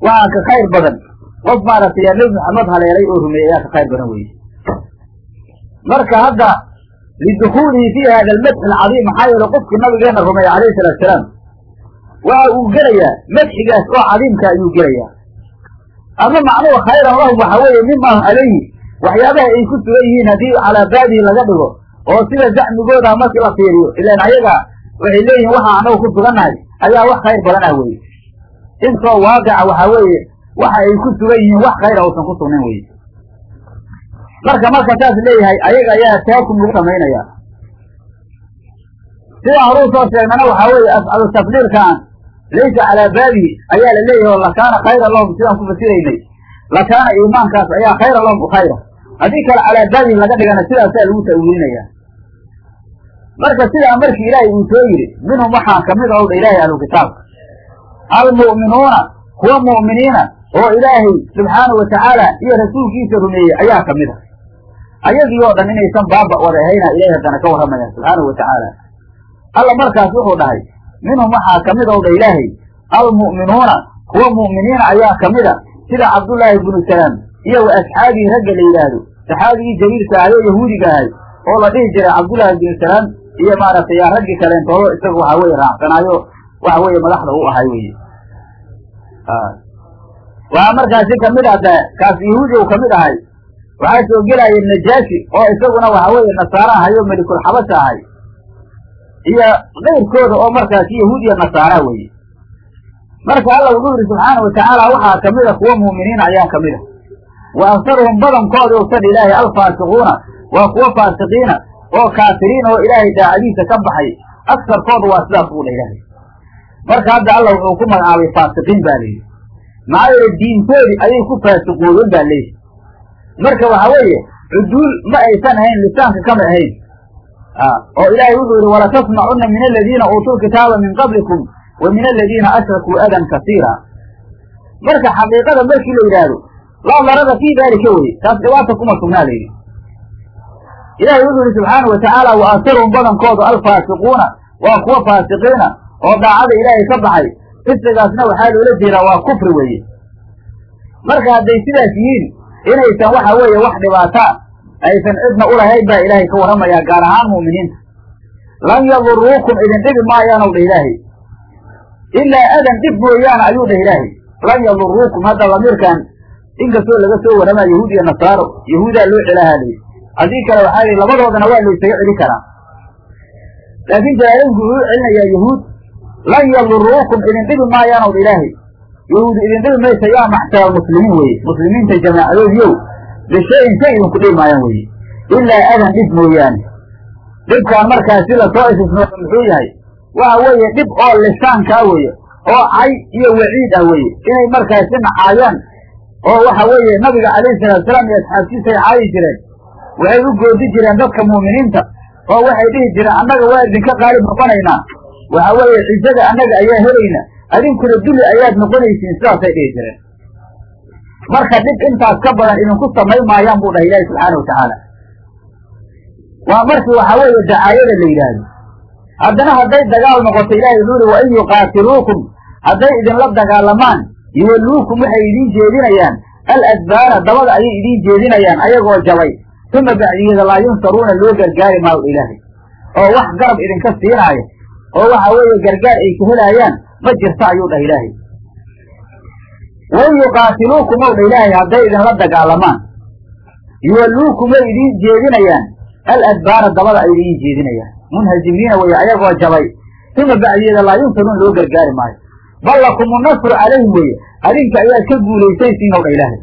Waxaa ka khayr badan. Qof maaragtay yaa nebi maxamed haleelay oo rumeeyey ayaa ka khayr badan weye marka hadda lidukuulihi fi hada almadxi alcadiim maxaa yeele qofkii nabigeena rumeeya calayhi salaatu salaam waxa uu gelayaa madxigaas oo cadiimka ayuu gelayaa. Ama macnuhu khayran lahum waxa weeye mima calayhi waxyaabaha ay ku sugan yihiin haddii calaa baadihi laga dhigo oo sida zacmigooda markii la fiiriyo ilaan ayaga waxay leeyihiin waxa anagu ku sugannahay ayaa wax khayr badan ah weye intoo waaqica waxa weeye waxa ay ku sugan yihiin wax khayra uusan ku sugnayn weye marka marka saas leeyahay ayaga ayaa taakum lagu samaynaya. Sida horuu soo sheegnana waxaa weeye afcalu tafdiilkan laysa calaa baabihi ayaa la leeyahay oo lakaana khayran lahum sidaan ku fasiraynay. Lakaana iimaankaas ayaa khayran lahum khayra. Haddii kale calaa baabihi laga dhigana sidaasaa lagu ta'wiilinaya marka sidaa markii ilaahay uu soo yidhi minhum waxaa ka mid ow dha ilaahay ahlukitaabka almu'minuuna kuwa mu'miniina oo ilaahay subxaana wa tacaala iyo rasuulkiisa rumeeyey ayaa ka mid a ayagii oo dhan inaysan baaba wada ahayna ilahay haddana ka warramaya subxaana wa tacaala alla markaas wuxuu dhahay minhum waxaa ka mid ow dha ilaahay. Almu'minuuna kuwa mu'miniina ayaa kamida sida cabdullaahi bnu salaam iyo wa asxaabihi ragga la yidhaahdo saxaabigii jaliilka ahay oo yahuudiga ahay oo la dhihi jiray cabdullaahi bnu salaam iyo maaragtay raggii kaleentoodo isaga waxaa weye raacsanaayo waxa weeye madaxda u ahay weye waxaa markaasi ka mid ah de kaas yahuudi u ka mid ahay. Waxaa soo gelaya najaashi oo isaguna waxa weeye nasaara ahayo melikul xabasha ahay. Iyo keyrkooda oo markaasi yahuudiya nasaara weeye. Marka alla wuxuu yihi subxaana watacaala waxaa ka mid a kuwa muuminiina ayaa ka mid a wa aktaruhum badankooda usan ilaahay alfaasiquuna waa kuwa faasiqiina oo kaafiriin oo ilaahay daacadiisa ka baxay aksarkooda waa sidaas buu ilaahay marka hadda alla wuxuu ku magacaabay faasiqiin ba layidhi maxaa yeele diintoodii ayay ku faasiqooyen ba leeyihi marka waxa weeye cuduul ma aysan ahayn lisaanka kama ahayn. Oo ilaahay wuxuu yihi walatasmacuna min aladiina uutuu kitaaba min qablikum wa min aladiina ashrakuu adan kasiira. Marka xaqiiqada markii la yidhaahdo laa darara fii daalika weye taas dhibaata kuma sugnaa la yidhi ilaahay wuxuu yihi subxaanau watacaala wa aktaruhum badankoodu alfaasiquuna waa kuwa faasiqiina oo daacada ilaahay ka baxay. Fisigaasna waxaa loola jeedaa waa kufri weeye. Marka hadday sidaas yihiin inaysan waxa weeye wax dhibaataa aysan cidna ulahayn baa ilaahay ka warramayaa gaar ahaan mu'miniinta lan yaduruukum idin dhibi maayaanow dheh ilaahay. Ilaa adan dhib mooyaane ayuu dheh ilaahay. Lan yaduruukum hadda damiirkan inkastoo laga soo warramaa yahuud iyo nasaaro yahuudaa loo celahaa layidhi haddii kale waxaa lihi labadoodana waa laysaga celi karaa. Laakiin jalaalanku wuxuu celinayaa yahuud lan yaduruukum idin dhibi maayaanow dha ilaahay. Yahuud idin dhibi maysa yaa maxsara muslimiin weye muslimiinta jamaacadoodiyow bishayin shay idinku dhibi maayaan weye ilaa adan dhib mooyaane. Dhibkaan markaasi la soo isisnooda muxuu yahay? Waxa weeye dhib oo lisaankaa weeye oo cay iyo waciid ah weeye. Inay markaasi nacaayaan oo waxa weeye nabiga calayhi salaatusalaam iyo asxaabtiisa ay caayi jireen waxay u goodi jireen dadka muuminiinta oo waxay dhihi jireen annaga waa idinka qaalib noqonaynaa waxa weeye cijada annaga ayaa helayna adinkuna duli ayaad noqonaysiin sidaasay dhihi jireen. Marka dhib intaas ka badan idinku samayn maayaan buu dhahay ilaahi subxaana watacaala waa markii waxa weeye dacaayada la yidhaahdo. Haddana hadday dagaal noqoto ilahi wuxuu uhi wa in yuqaatiluukum. Hadday idinla dagaalamaan yuwalluukum waxay idiin jeedinayaan. Aladbaara dabada ayay idiin jeedinayaan ayagoo jabay uma bacdigeeda laa yunsaruuna loo gargaari maayo ilaahay oo wax garab idinka siinaayo oo waxa weeye gargaar ay ka helaayaan ma jirta ayuu dhah ilaahay wain yuqaatiluukum ow dha ilaahay hadday idinla dagaalamaan yuwalluukum way idiin jeedinayaan aladbaara dabada ay idiin jeedinayaan munhazimiina weye ayagoo jabay uma bacdigeeda laa yunsaruuna loo gargaari maayo bal lakum nasru calayhim weye adinka ayaad ka guulaysaysiin ow dha ilaahay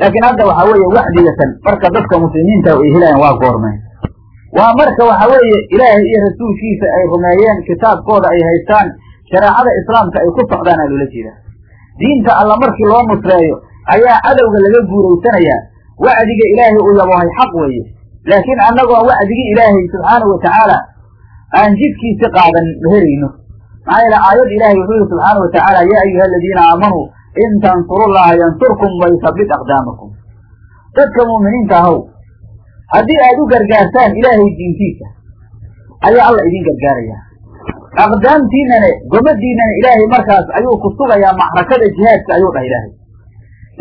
laakiin hadda waxa weeye wacdigatan marka dadka muslimiinta ay helayaan waa goormeen waa marka waxa weeye ilaahay iyo rasuulkiisa ay rumeeyeen kitaabkooda ay haystaan shareecada islaamka ay ku socdaan aa loola jeedaa. Diinta alla markii loo nusreeyo ayaa cadowga laga guuraysanayaa wacdiga ilaahay uu yabohay xaq weeye. Laakiin annagoon wacdigii ilaahay subxaanahu watacaala aan jidkiisi qaadan helayno maxaa yeele aayad ilaahay wuxuu yihi subxaana watacaala yaa ayuha aladiina aamanuu in tansurullaha yansurkum waysabit aqdaamakum dadka mu'miniinta ahow haddii aad u gargaartaan ilaahay diintiisa ayaa alla idin gargaaraya aqdaamtiinane gomadiinana ilaahay markaas ayuu ku sugayaa macrakada jihaadka ayuu dhah ilaahay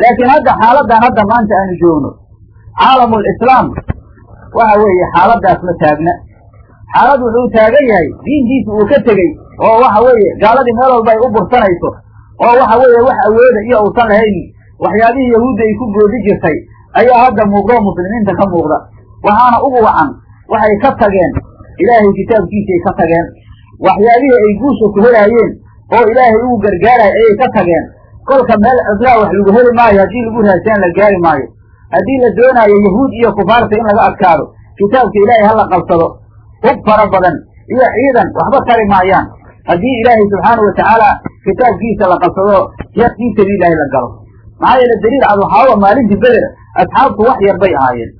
laakiin hadda xaaladan hadda maanta aanu joogno caalamul islaam waxa weeye xaaladaas ma taagna xaalad wuxuu taagan yahay diintiisa uu ka tegey oo waxa weeye gaaladii meel walba ay u bursanayso oo waxa weeye wax awooda iyo uusan lahayn. Waxyaabihii yahuudda ay ku goodi jirtay ayaa hadda muuqda oo muslimiinta ka muuqda. Waxaana ugu wacan waxay ka tageen ilaahay kitaabkiisay ka tageen. Waxyaabihii ay guusha ku helaayeen oo ilaahay ugu gargaarayo ayay ka tageen. Kolka meel cidlaa wax lagu heli maayo haddii lagu raasaan la gaari maayo. Haddii la doonaayo yahuud iyo kufaarta in laga adkaado kitaabka ilaahay hala qabsado. Hub fara badan iyo ciidan waxba tari maayaan. Haddii ilaahay subxaana watacaala kitaabkiisa la qabsado jihaad fii sabiililaahi la galo. Maxaa yeele daliil cad waxaaba maalintii beder asxaabtu wax yar bay ahaayeen.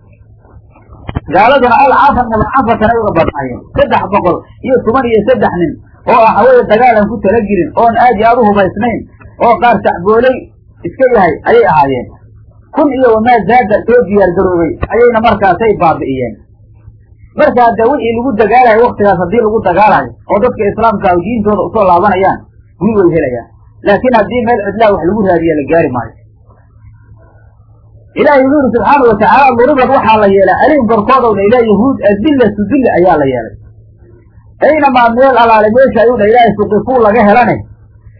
Gaaladuna alcafan mudacafatan ay uga badnaayeen. Saddex boqol iyo toban iyo saddex nin oo waxaweye dagaalan ku talagelin oon aad iyo aad u hubaysnayn oo qaar tacboolay iska yahay ayay ahaayeen. Kun iyo wamaa zaada soo diyaar garoobay ayayna markaasay baabi'iyeen. Marka hadda wixii lagu dagaalayo waktigaas haddii lagu dagaalayo oo dadka islaamka ah diintooda u soo laabanayaan guul way helayaan laakiin haddii meel cidlaa wax lagu raadiya la gaari maayo. Ilaahay wuxuu yidhi subxaana watacaala duribad waxaa la yeelay. Alayhim korkoodow dha ilaa yahuud adillatu dilli ayaa la yeelay. Aynamaa meel alaale meesha ayuu dha ilaahay suqifuu laga helane.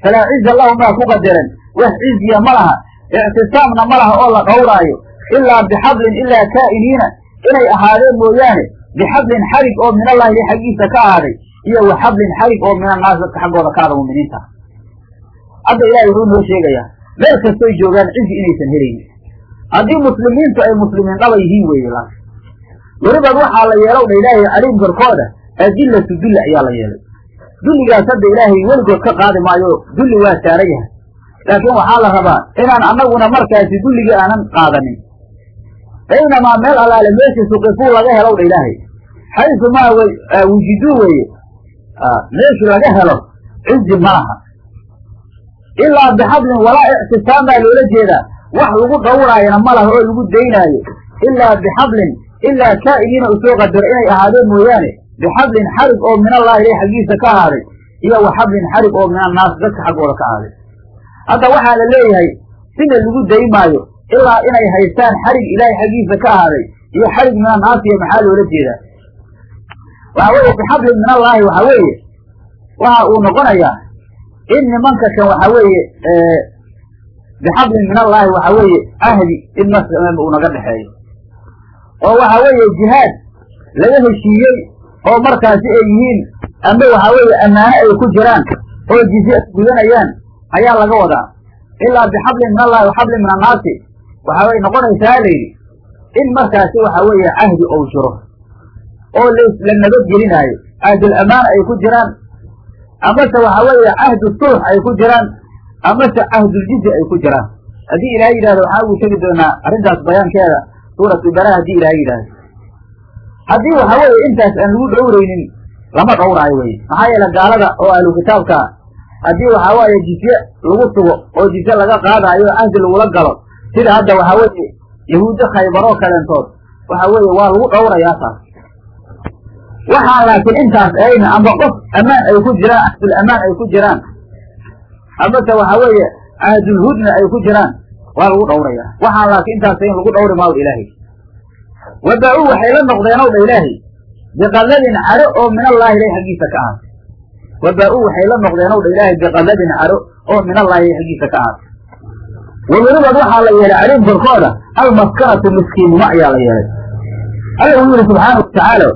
Falaa ciza lahum maa ku qadaran wax ciziya ma laha. Ictisaamna ma laha oo la dhowraayo. Ilaa bixablin ilaa kaa'iniina. Inay ahaadeen mooyaane. Bixablin xarig oo min allahi xaggiisa ka ahaaday iyo wa xablin xarig oo min annaas dadka xaggooda ka ahda muminiinta. Hadda ilahay wuxuu noo sheegayaa meel kastoy joogaan cizi inaysan helaynin haddii muslimiintu ay muslimiin dhaba yihiin weeye la. Welibaad waxaa la yeelow dha ilaahay caliim korkooda adillatu dulli ayaa la yeelay. Dulligaas hadda ilaahay weligood ka qaadi maayo dulli waa saaran yahay. Laakiin waxaa la rabaa inaan annaguna markaasi dulligii aanan qaadanin. Baynamaa meel allaale meeshii suqifuu laga helow dha ilaahay. Xaysu maa wujiduu weeye meeshii laga helo cizi ma laha ilaa bixablin walaa ictisaam baa loola jeedaa. Wax lagu dhawraayana ma laha oo lagu daynaayo. Ilaa bixablin ilaa kaa'iniina u soo qadaro inay ahaadeen mooyaane. Bixablin xarig oo min allahi ilay xaggiisa ka ahaaday iyo wa xablin xarig oo min annaas dadka xaggooda ka ahaaday hadda waxaa la leeyahay sina lagu daymaayo ilaa inay haystaan xarig ilaahay xaggiisa ka ahaaday iyo xarig min annaasiya maxaa loola jeedaa waxa weeye bixablin min allaahi waxa weeye. Waxa uu noqonayaa in nimanka kan waxa weeye bixablin min allaahi waxa weeye ahdi in marka uu naga dhexeeyo. Oo waxa weeye jihaad laga heshiiyey oo markaasi ay yihiin ama waxa weeye ammaano ay ku jiraan oo jizye gudanayaan ayaa laga wadaa. Ilaa bixablin min allahi wa xablin min annaasi waxa way noqonaysaa layidhi in markaasi waxa weeye cahdi ou jiro oo la nabadgelinaayo cahdul amaan ay ku jiraan. Amase waxa weeye cahdu sulx ay ku jiraan. Amase cahduljizi ay ku jiraan. Haddii ilahay yidhahdo waxaa ugu tegi doonaa arrintaas bayaankeeda suuratu bara haddii ilahay yidhahdo haddii waxa weeye intaas aan lagu dhowraynin lama dhowraayo weye maxaa yeele gaalada oo ahlu kitaabka haddii waxaa waaye jizye lagu sugo oo jizye laga qaadaayo oo cahdi lagula galo sida hadda waxaa weeye yahuuddo khaybaroo kaleentood waxa weeye waa lagu dhowrayaa taas waxaan laakiin intaas ahayna amba qof ammaan ay ku jiraan cahdul amaan ay ku jiraan. Amase waxa weeye cahdulhudna ay ku jiraan. Waa lagu dhowrayaa waxaan laakiin intaas ahayn lagu dhowri maayo ilaahay. Wada-u waxay la noqdeen ow dha ilaahay. Biqadabin caro oo min allahi ilahi xaggiisa ka ahaatay. Waba-u waxay la noqdeen ow dha ilaahay biqadabin caro oo min allahi ilahi xaggiisa ka ahaatay. Wawelibad waxaa la yeelay caliim korkooda almaskanatu miskiinnimo ayaa la yeelay. Alla uu yihi subxaana watacaala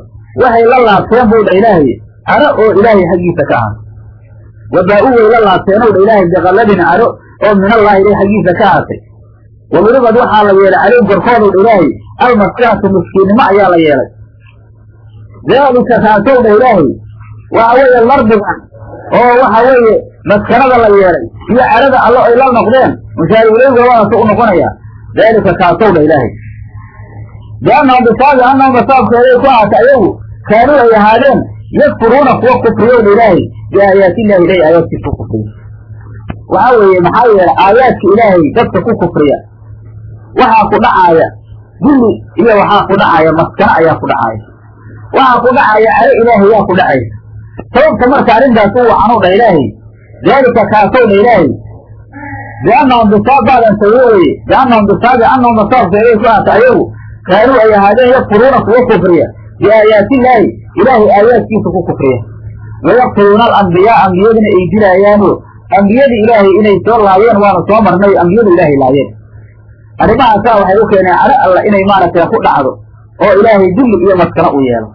waxay la laabteen buu dha ilaahay. Caro oo ilaahay xaggiisa ka ahaatay wabaa-u way la laabteen ow dha ilaahay biqadabin caro oo min allahi ilahi xaggiisa ka ahaatay. Wawelibad waxaa la yeelay caliim korkooda dha ilaahay almaskanatu miskiinnimo ayaa la yeelay. Daalika kaasow dha ilaahay waxa weeye lardigan oo waxa weeye maskanada la yeelay iyo carada allo ay la noqdeen mushaariuleyga waasa u noqonaya daalika kaasow dha ilaahay. Biannahum bisaabi annahum basaabkeeday ku ahaata ayagu kaanuu ay ahaadeen yakfuruuna kuwa kufriyow dha ilaahay biaayaati illahi ilahi aayaadkiisa ku kufriya waxaa weeye maxaa yeelay aayaadka ilaahay dadka ku kufriya waxaa ku dhacaaya dulli iyo waxaa ku dhacaaya maskano ayaa ku dhacaaya waxaa ku dhacaya caro ilaahay yaa ku dhacaysa sababta marka arrintaas u wacanu dha ilaahay daalika kaasow dha ilaahay biannahum bisaabbaadan sawe weye biannahum bisaabi annahum basaabkeeday ku aata ayagu kaanuu ay ahaadeen yakfuruuna kuwa kufriya biaayaatillaahi ilaahay aayaadkiisa ku kufriya wayaqtuluuna alambiyaa ambiyadina ay dilaayaano ambiyadii ilaahay inay soo laayeen waanu soo marnay ambiyadu ilaahay laayeen arrimahaasaa waxay u keeneen caro alla inay maaragtay ku dhacdo oo ilaahay dulli iyo maskano u yeelo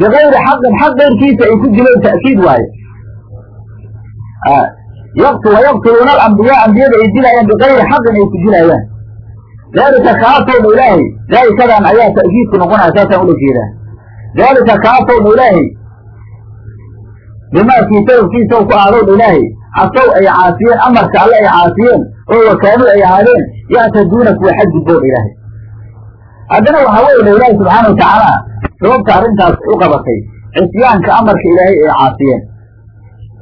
bikayri xaqin xaq keyrkiisa ay ku dileen ta'kiid waaye wayaqtuluuna alambiyaa ambiyada ay dilaayaan bikayri xaqin ay ku dilaayaan daalika kaasowdha ilaahay daalikadan ayaa ta'kiidku noqonaya saasaan ula jeedaa daalika kaasowdha ilaahay bimaakii sababkiisaw ku aadowdha ilaahay casow ay caasiyeen amarka alle ay caasiyeen oo wakaanuu ay ahaadeen yactaduuna kuwa xadgudbowdha ilaahay haddana waxaa weye dha ilaahi subxaana watacaala sababta arrintaas u qabatay cisyaanka amarka ilaahay ay caasiyeen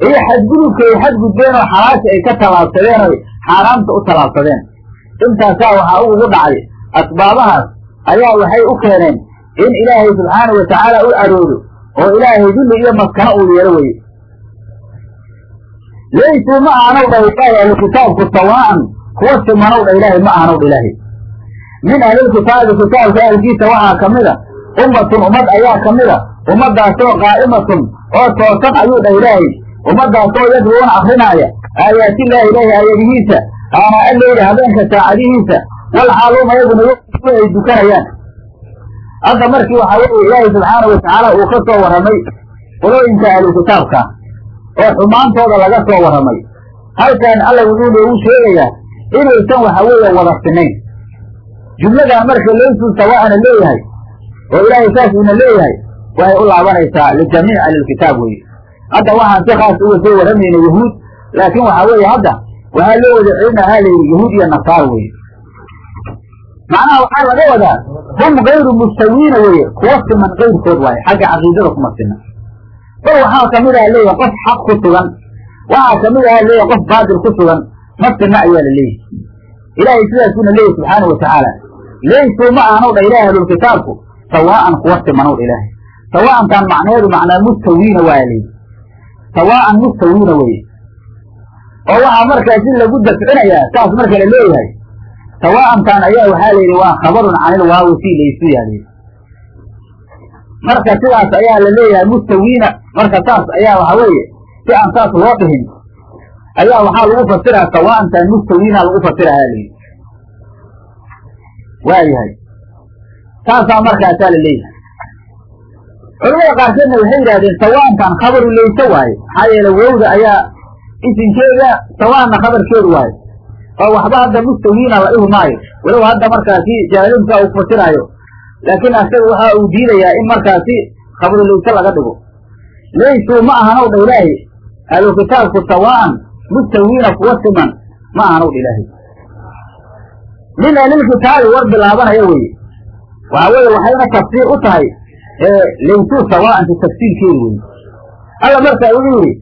iyo xadgudubka ay xadgudbeen oo xalaasha ay ka tallaabsadeen oy xaaraamta u tallaabsadeen intaasaa waxaa ugu dhacay asbaabahaas ayaa waxay u keeneen in ilaahay subxaana wa tacaala u aroodo oo ilaahay dulli iyo maskano uu yeelo weye laysuu ma ahanow dhah ilaahay ahlukitaabku sawaa'an kuwa simanow dha ilaahay ma ahanow dha ilaahay min ahlilkitaabi kitaabka ahlkiisa waxaa ka mida ummatun ummad ayaa ka mida ummaddaasoo qaa'imatun oo toosan ayuu dhah ilaahay ummaddaasoo yadruuna akrinaaya aayaatillaahi ilaahi aayadihiisa aanaa alleyli habeenka saacadihiisa wal xaalum ayaguna ay dukanayaan. Hadda markii waxaa weeye ilaahay subxaanau watacaala uu ka soo warramay qolooyinka ahlu kitaabka oo xumaantooda laga soo warramay halkan alla wuxuu noogu sheegayaa inaysan waxa weeye wada sinayn jumladan marka laysuu sawaa'ana leeyahay oo ilaahay saas uuna leeyahay waxay u laabanaysaa lijamiic ahlilkitaab weye hadda waxaan si khaas uga soo warramayna yahuud laakiin waxaa weeye hadda waxaa loo wada celinahaa layidhi yahuud iyo nasaar weye macnaha waxaa laga wadaa hum gayru mustawiina weye kuwa siman kayrkood waaye xagga caqiidada kuma sina. Bal waxaa ka mid aha leeyahay qof xaq ku sugan waxaa ka mid aha leeyahay qof baatil ku sugan ma sina ayaa la leeyahay. Ilaahay sidaasuuna leeyahy subxaanau watacaala laysuu ma ahanow dha ilahay ahlulkitaabku sawaa'an kuwa simanow dha ilaahay. Sawaa'ankan macneedu macnaa mustawiina waa layidhi sawaa'an mustawiina weye oo waxaa markaasi lagu dafcinayaa saas marka la leeyahay. Sawaa'ankan ayaa waxaa la yidhi waa khabarun canil waawi si laysu yaaliyey marka sidaas ayaa la leeyahay mustawiina marka saas ayaa waxa weeye si aan saas loo dhihin ayaa waxaa lagu fasiraa sawaa'antan mustawiina lagu fasirahaa layidhi waayahay saasaa markaasaa la leeyahay. Culamada qaarkeedna waxay yidhahdeen sawaankan khabaru layse waaye. Maxaa yeele wowda ayaa isinkeeda sawaanna khabarkeedu waaye oo waxba hadda mustawiina la ihi maayo. Walow hadda markaasi jaalimka uu fasiraayo laakiin asaga waxa uu diidayaa in markaasi khabaru layse laga dhigo. Laysuu ma ahanow dha ilaahi ahlu kitaabku sawaa'an mustawiina kuwa siman ma ahanow dha ilaahi min ahlilkitaabi war bilaabanaya weye waxa weeye waxayna tafsiir u tahay laysuu sawaa'anti tafsiirkeedu weye alla markaa wuxuu yidhi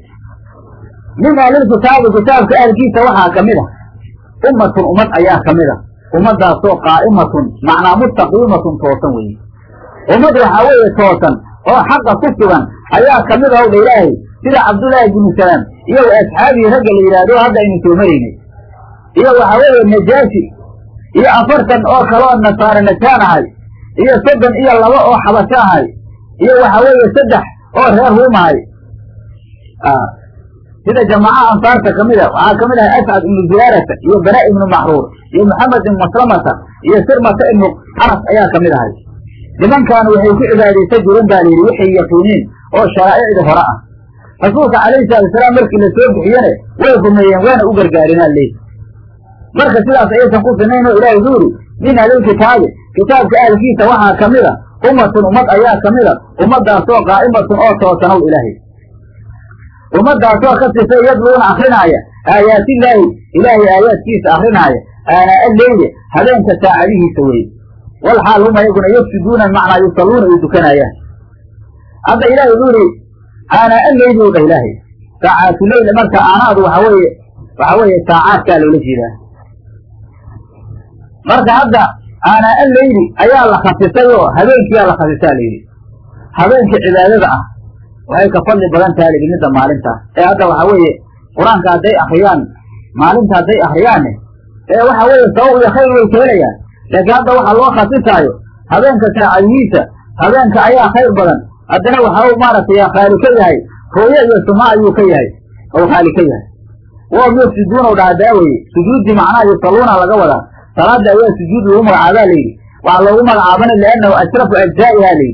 min ahlilkitaabi kitaabka ahlkiisa waxaa ka mid a ummatun ummad ayaa ka mid a ummadaasoo qaa'imatun macnaa mustaqiimatun toosan weye ummad waxaa weeye toosan oo xaqa ku sugan ayaa ka mid ahw dha ilaahay sida cabdullaahi binu salaam iyo asxaabii ragga la yidhaahdo hadda aynu soo maraynay iyo waxaa weeye najaashi iyo afartan oo kale oo nasaare najaan ahay iyo soddon iyo laba oo xabasho ahay iyo waxa weeye saddex oo reer ruum ahay sida jamaacaha ansaarta ka mid a waxaa ka mid ahay ascad ibnu ziyaarata iyo bara ibnu macruur iyo maxamed ibnu maslamata iyo sirmata ibnu xaras ayaa ka mid ahay. Nimankan waxay ku cibaadaysan jiren baa layidhi waxay yaqiiniin oo sharaa'icda hore ah. Rasuulka calayhi salaatusalaam markii la soo bixiyene way rumeeyeen waana u gargaarinaa leey marka sidaas ayaysan ku sinayn oo ilahi wuxuu yidhi min ahlilkitaabi kitaabka ahlkiisa waxaa ka mid a ummatun ummad ayaa ka mid a ummadaasoo qaa'imatun oo toosanow ilaahay ummadaasoo ka sifay yadluuna akrinaaya aayaatillaahi ilaahay aayaadkiisa akrinaaya aanaa alleyli habeenka saacadihiisa weye wal xaal hum ayaguna yafsiduuna macnaa yusalluuna ay dukanaayaan hadda ilahi wuxuu yihi aanaa alleyli u dhah ilaahay saacaatuleyl marka aanaadu waxa weeye waxa weeye saacaadkaa loola jeedaa marka hadda aanaa alleyli ayaa la khasisay oo habeenkiyaa la khasisaa layidhi habeenka cibaadada ah waxay ka fadli badan tahay layidhi midda maalintaas ee hadda waxa weeye qur'aanka hadday akriyaan maalinta hadday akriyaanne ee waxa weeye sabab iyo khayr way ka helayaan laakiin hadda waxaa loo khasisaayo habeenka saacadihiisa habeenka ayaa khayr badan. Haddana waxa u maaragtay khaali ka yahay hooye iyo suma ayuu ka yahay. Ou khaali ka yahay. Wom yafsiduuna u dhaha daaweye sujuuddii macnaha yusalluuna laga wadaa. Salaada ayaa sujuud lagu magacaabaa layidhi waxaa loogu magacaabana liannahu ashrafu ajzaa'iha layidhi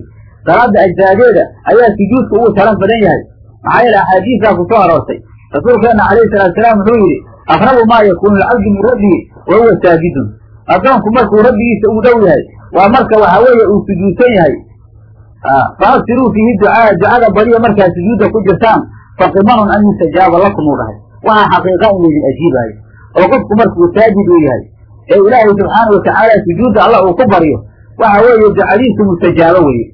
salaada ajzaadeeda ayaa sujuudka ugu sharaf badan yahay. Maxaa yeele axaadiisaa ku soo aroortay rasuulkeenna calayhi salatu salaam wuxuu yidhi aqrabu maa yakuunu lcabdu min rabbihi wa huwa saajidun. Addoonku markuu rabbigiisa ugu dhow yahay waa marka waxa weeye uu sujuudsan yahay. Faasiruu fiihi ducaa ducada badiya markaa sujuudda ku jirtaan faqimanun an yustajaaba lakum uu dhahay. Waxaa xaqiiqa in laydin ajiibaayo oo qofku markuu saajid uu yahay ee ilaahay subxaanau watacaala sujuudda alla uu ku baryo waxa weeye ducadiisu mustajaabo weye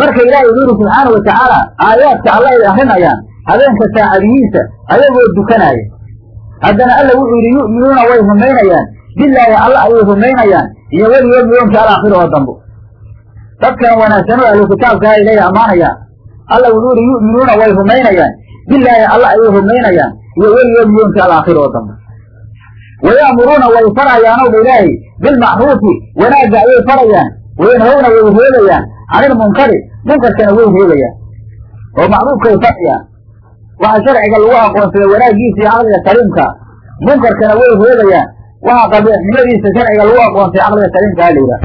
marka ilaahay wuxuu yidhi subxaana watacaala aayaadka alla ay akrinayaan habeenka saacadihiisa ayagoo dukanaya. Haddana alla wuxuu yidhi yu'minuuna way rumaynayaan bilaahi alla ayay rumaynayaan iyo weligood yoomkii alaakhir oo dambo dadkan wanaagsanoo ahlu kitaabkaha ilaahay ammaanayaa alla wuxuu yidhi yu'minuuna way rumaynayaan bilaahi alla ayay rumaynayaan iyo weligood yoomkii alaakhir oo dambo waya'muruuna way farayaanow dha ilaahay bilmacruufi wanaagga ayay farayaan wayanhowna way reebayaan canilmunkari munkarkana way reebayaan oo macruufkay farayaan waxa sharciga lagu aqoonsaday wanaaggiisa iyo caqliga saliimka munkarkana way reebayaan waxa qabiixnimadiisa sharciga lagu aqoontay caqliga saliimkaa la yidhaah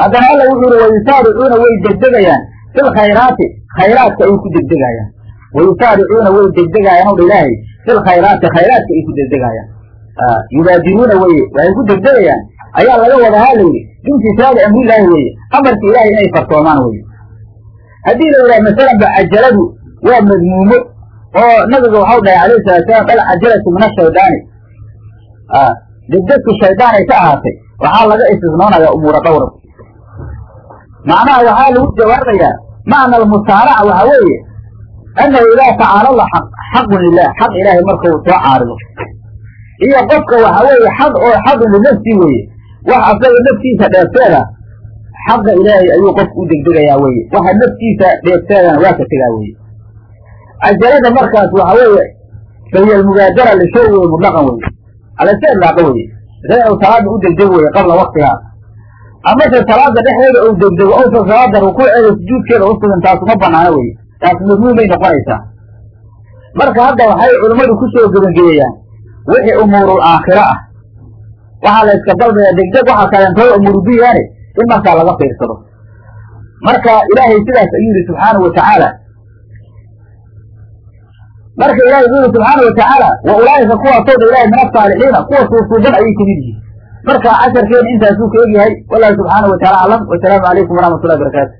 haddana alla wuxuu yihi wayusaaricuuna way degdegayaan. Fil khayraati khayraadka ay ku degdegayaan. Wayusaaricuuna way degdegayaan ow dha ilaahay. Fil khayraati khayraadka ay ku degdegayaan. Yubaadiruuna weye waxay ku degdegayaan ayaa laga wadahaa la yidhi biimtisaaali amrilaahi weye amarka ilaahay inay farsoomaan weye haddii la yidhaha masalan ba cajaladu waa madmuumo oo nabiga waxau dhahay alayhi salatu salaam bal cajalatu min ashaydaani degdegtu shaydaan ay ka ahaatay waxaa laga istisnoonayaa umuura dhowra macnaha waxaa lagu jawaabayaa macna almusaaraca waxa weeye annahu idaa tacaala la xaq xaqun lilah xaq ilaahay markau soo caarido. Iyo qofka waxa weeye xaq oo xaqun linafsi weeye wax asaga naftiisa dheefteeda xaqa ilaahay ayuu qofku u degdegayaa weye waxa naftiisa dheefteedana waa ka tegaa weye cajalada markaas waxa weeye fahiya almubaadara lishay weye mutlaqan weye alase idlaaqa weye sida u salaada u degdego weye qabla waktigaa amase salaada dhexdeeda ou degdego ousa salaada rukuuceeda sujuudkeeda usugan taasu ma banaano weye taas madmuumay noqonaysaa. Marka hadda waxay culimmadu ku soo gebangeeyayaan wixii umuurul aakhira ah waxaa la yska dalbaya degdeg waxa kalentooda umuuru dunyaane in markaa laga fiirsado. Marka ilaahay sidaas ayuu yihi subxaanahu watacaala marka ilahay wuxuu yihi subxaana watacaala wa ulaa'ika kuwaasoo dha ilahay min asaalixiina kuwa suusuuban ayay ka mid yihiin. Marka casharkeena intaasuu ka egyahay wallahu subxaana wataala aclam wasalaamu calaykum waraxmat ullahi barakaatu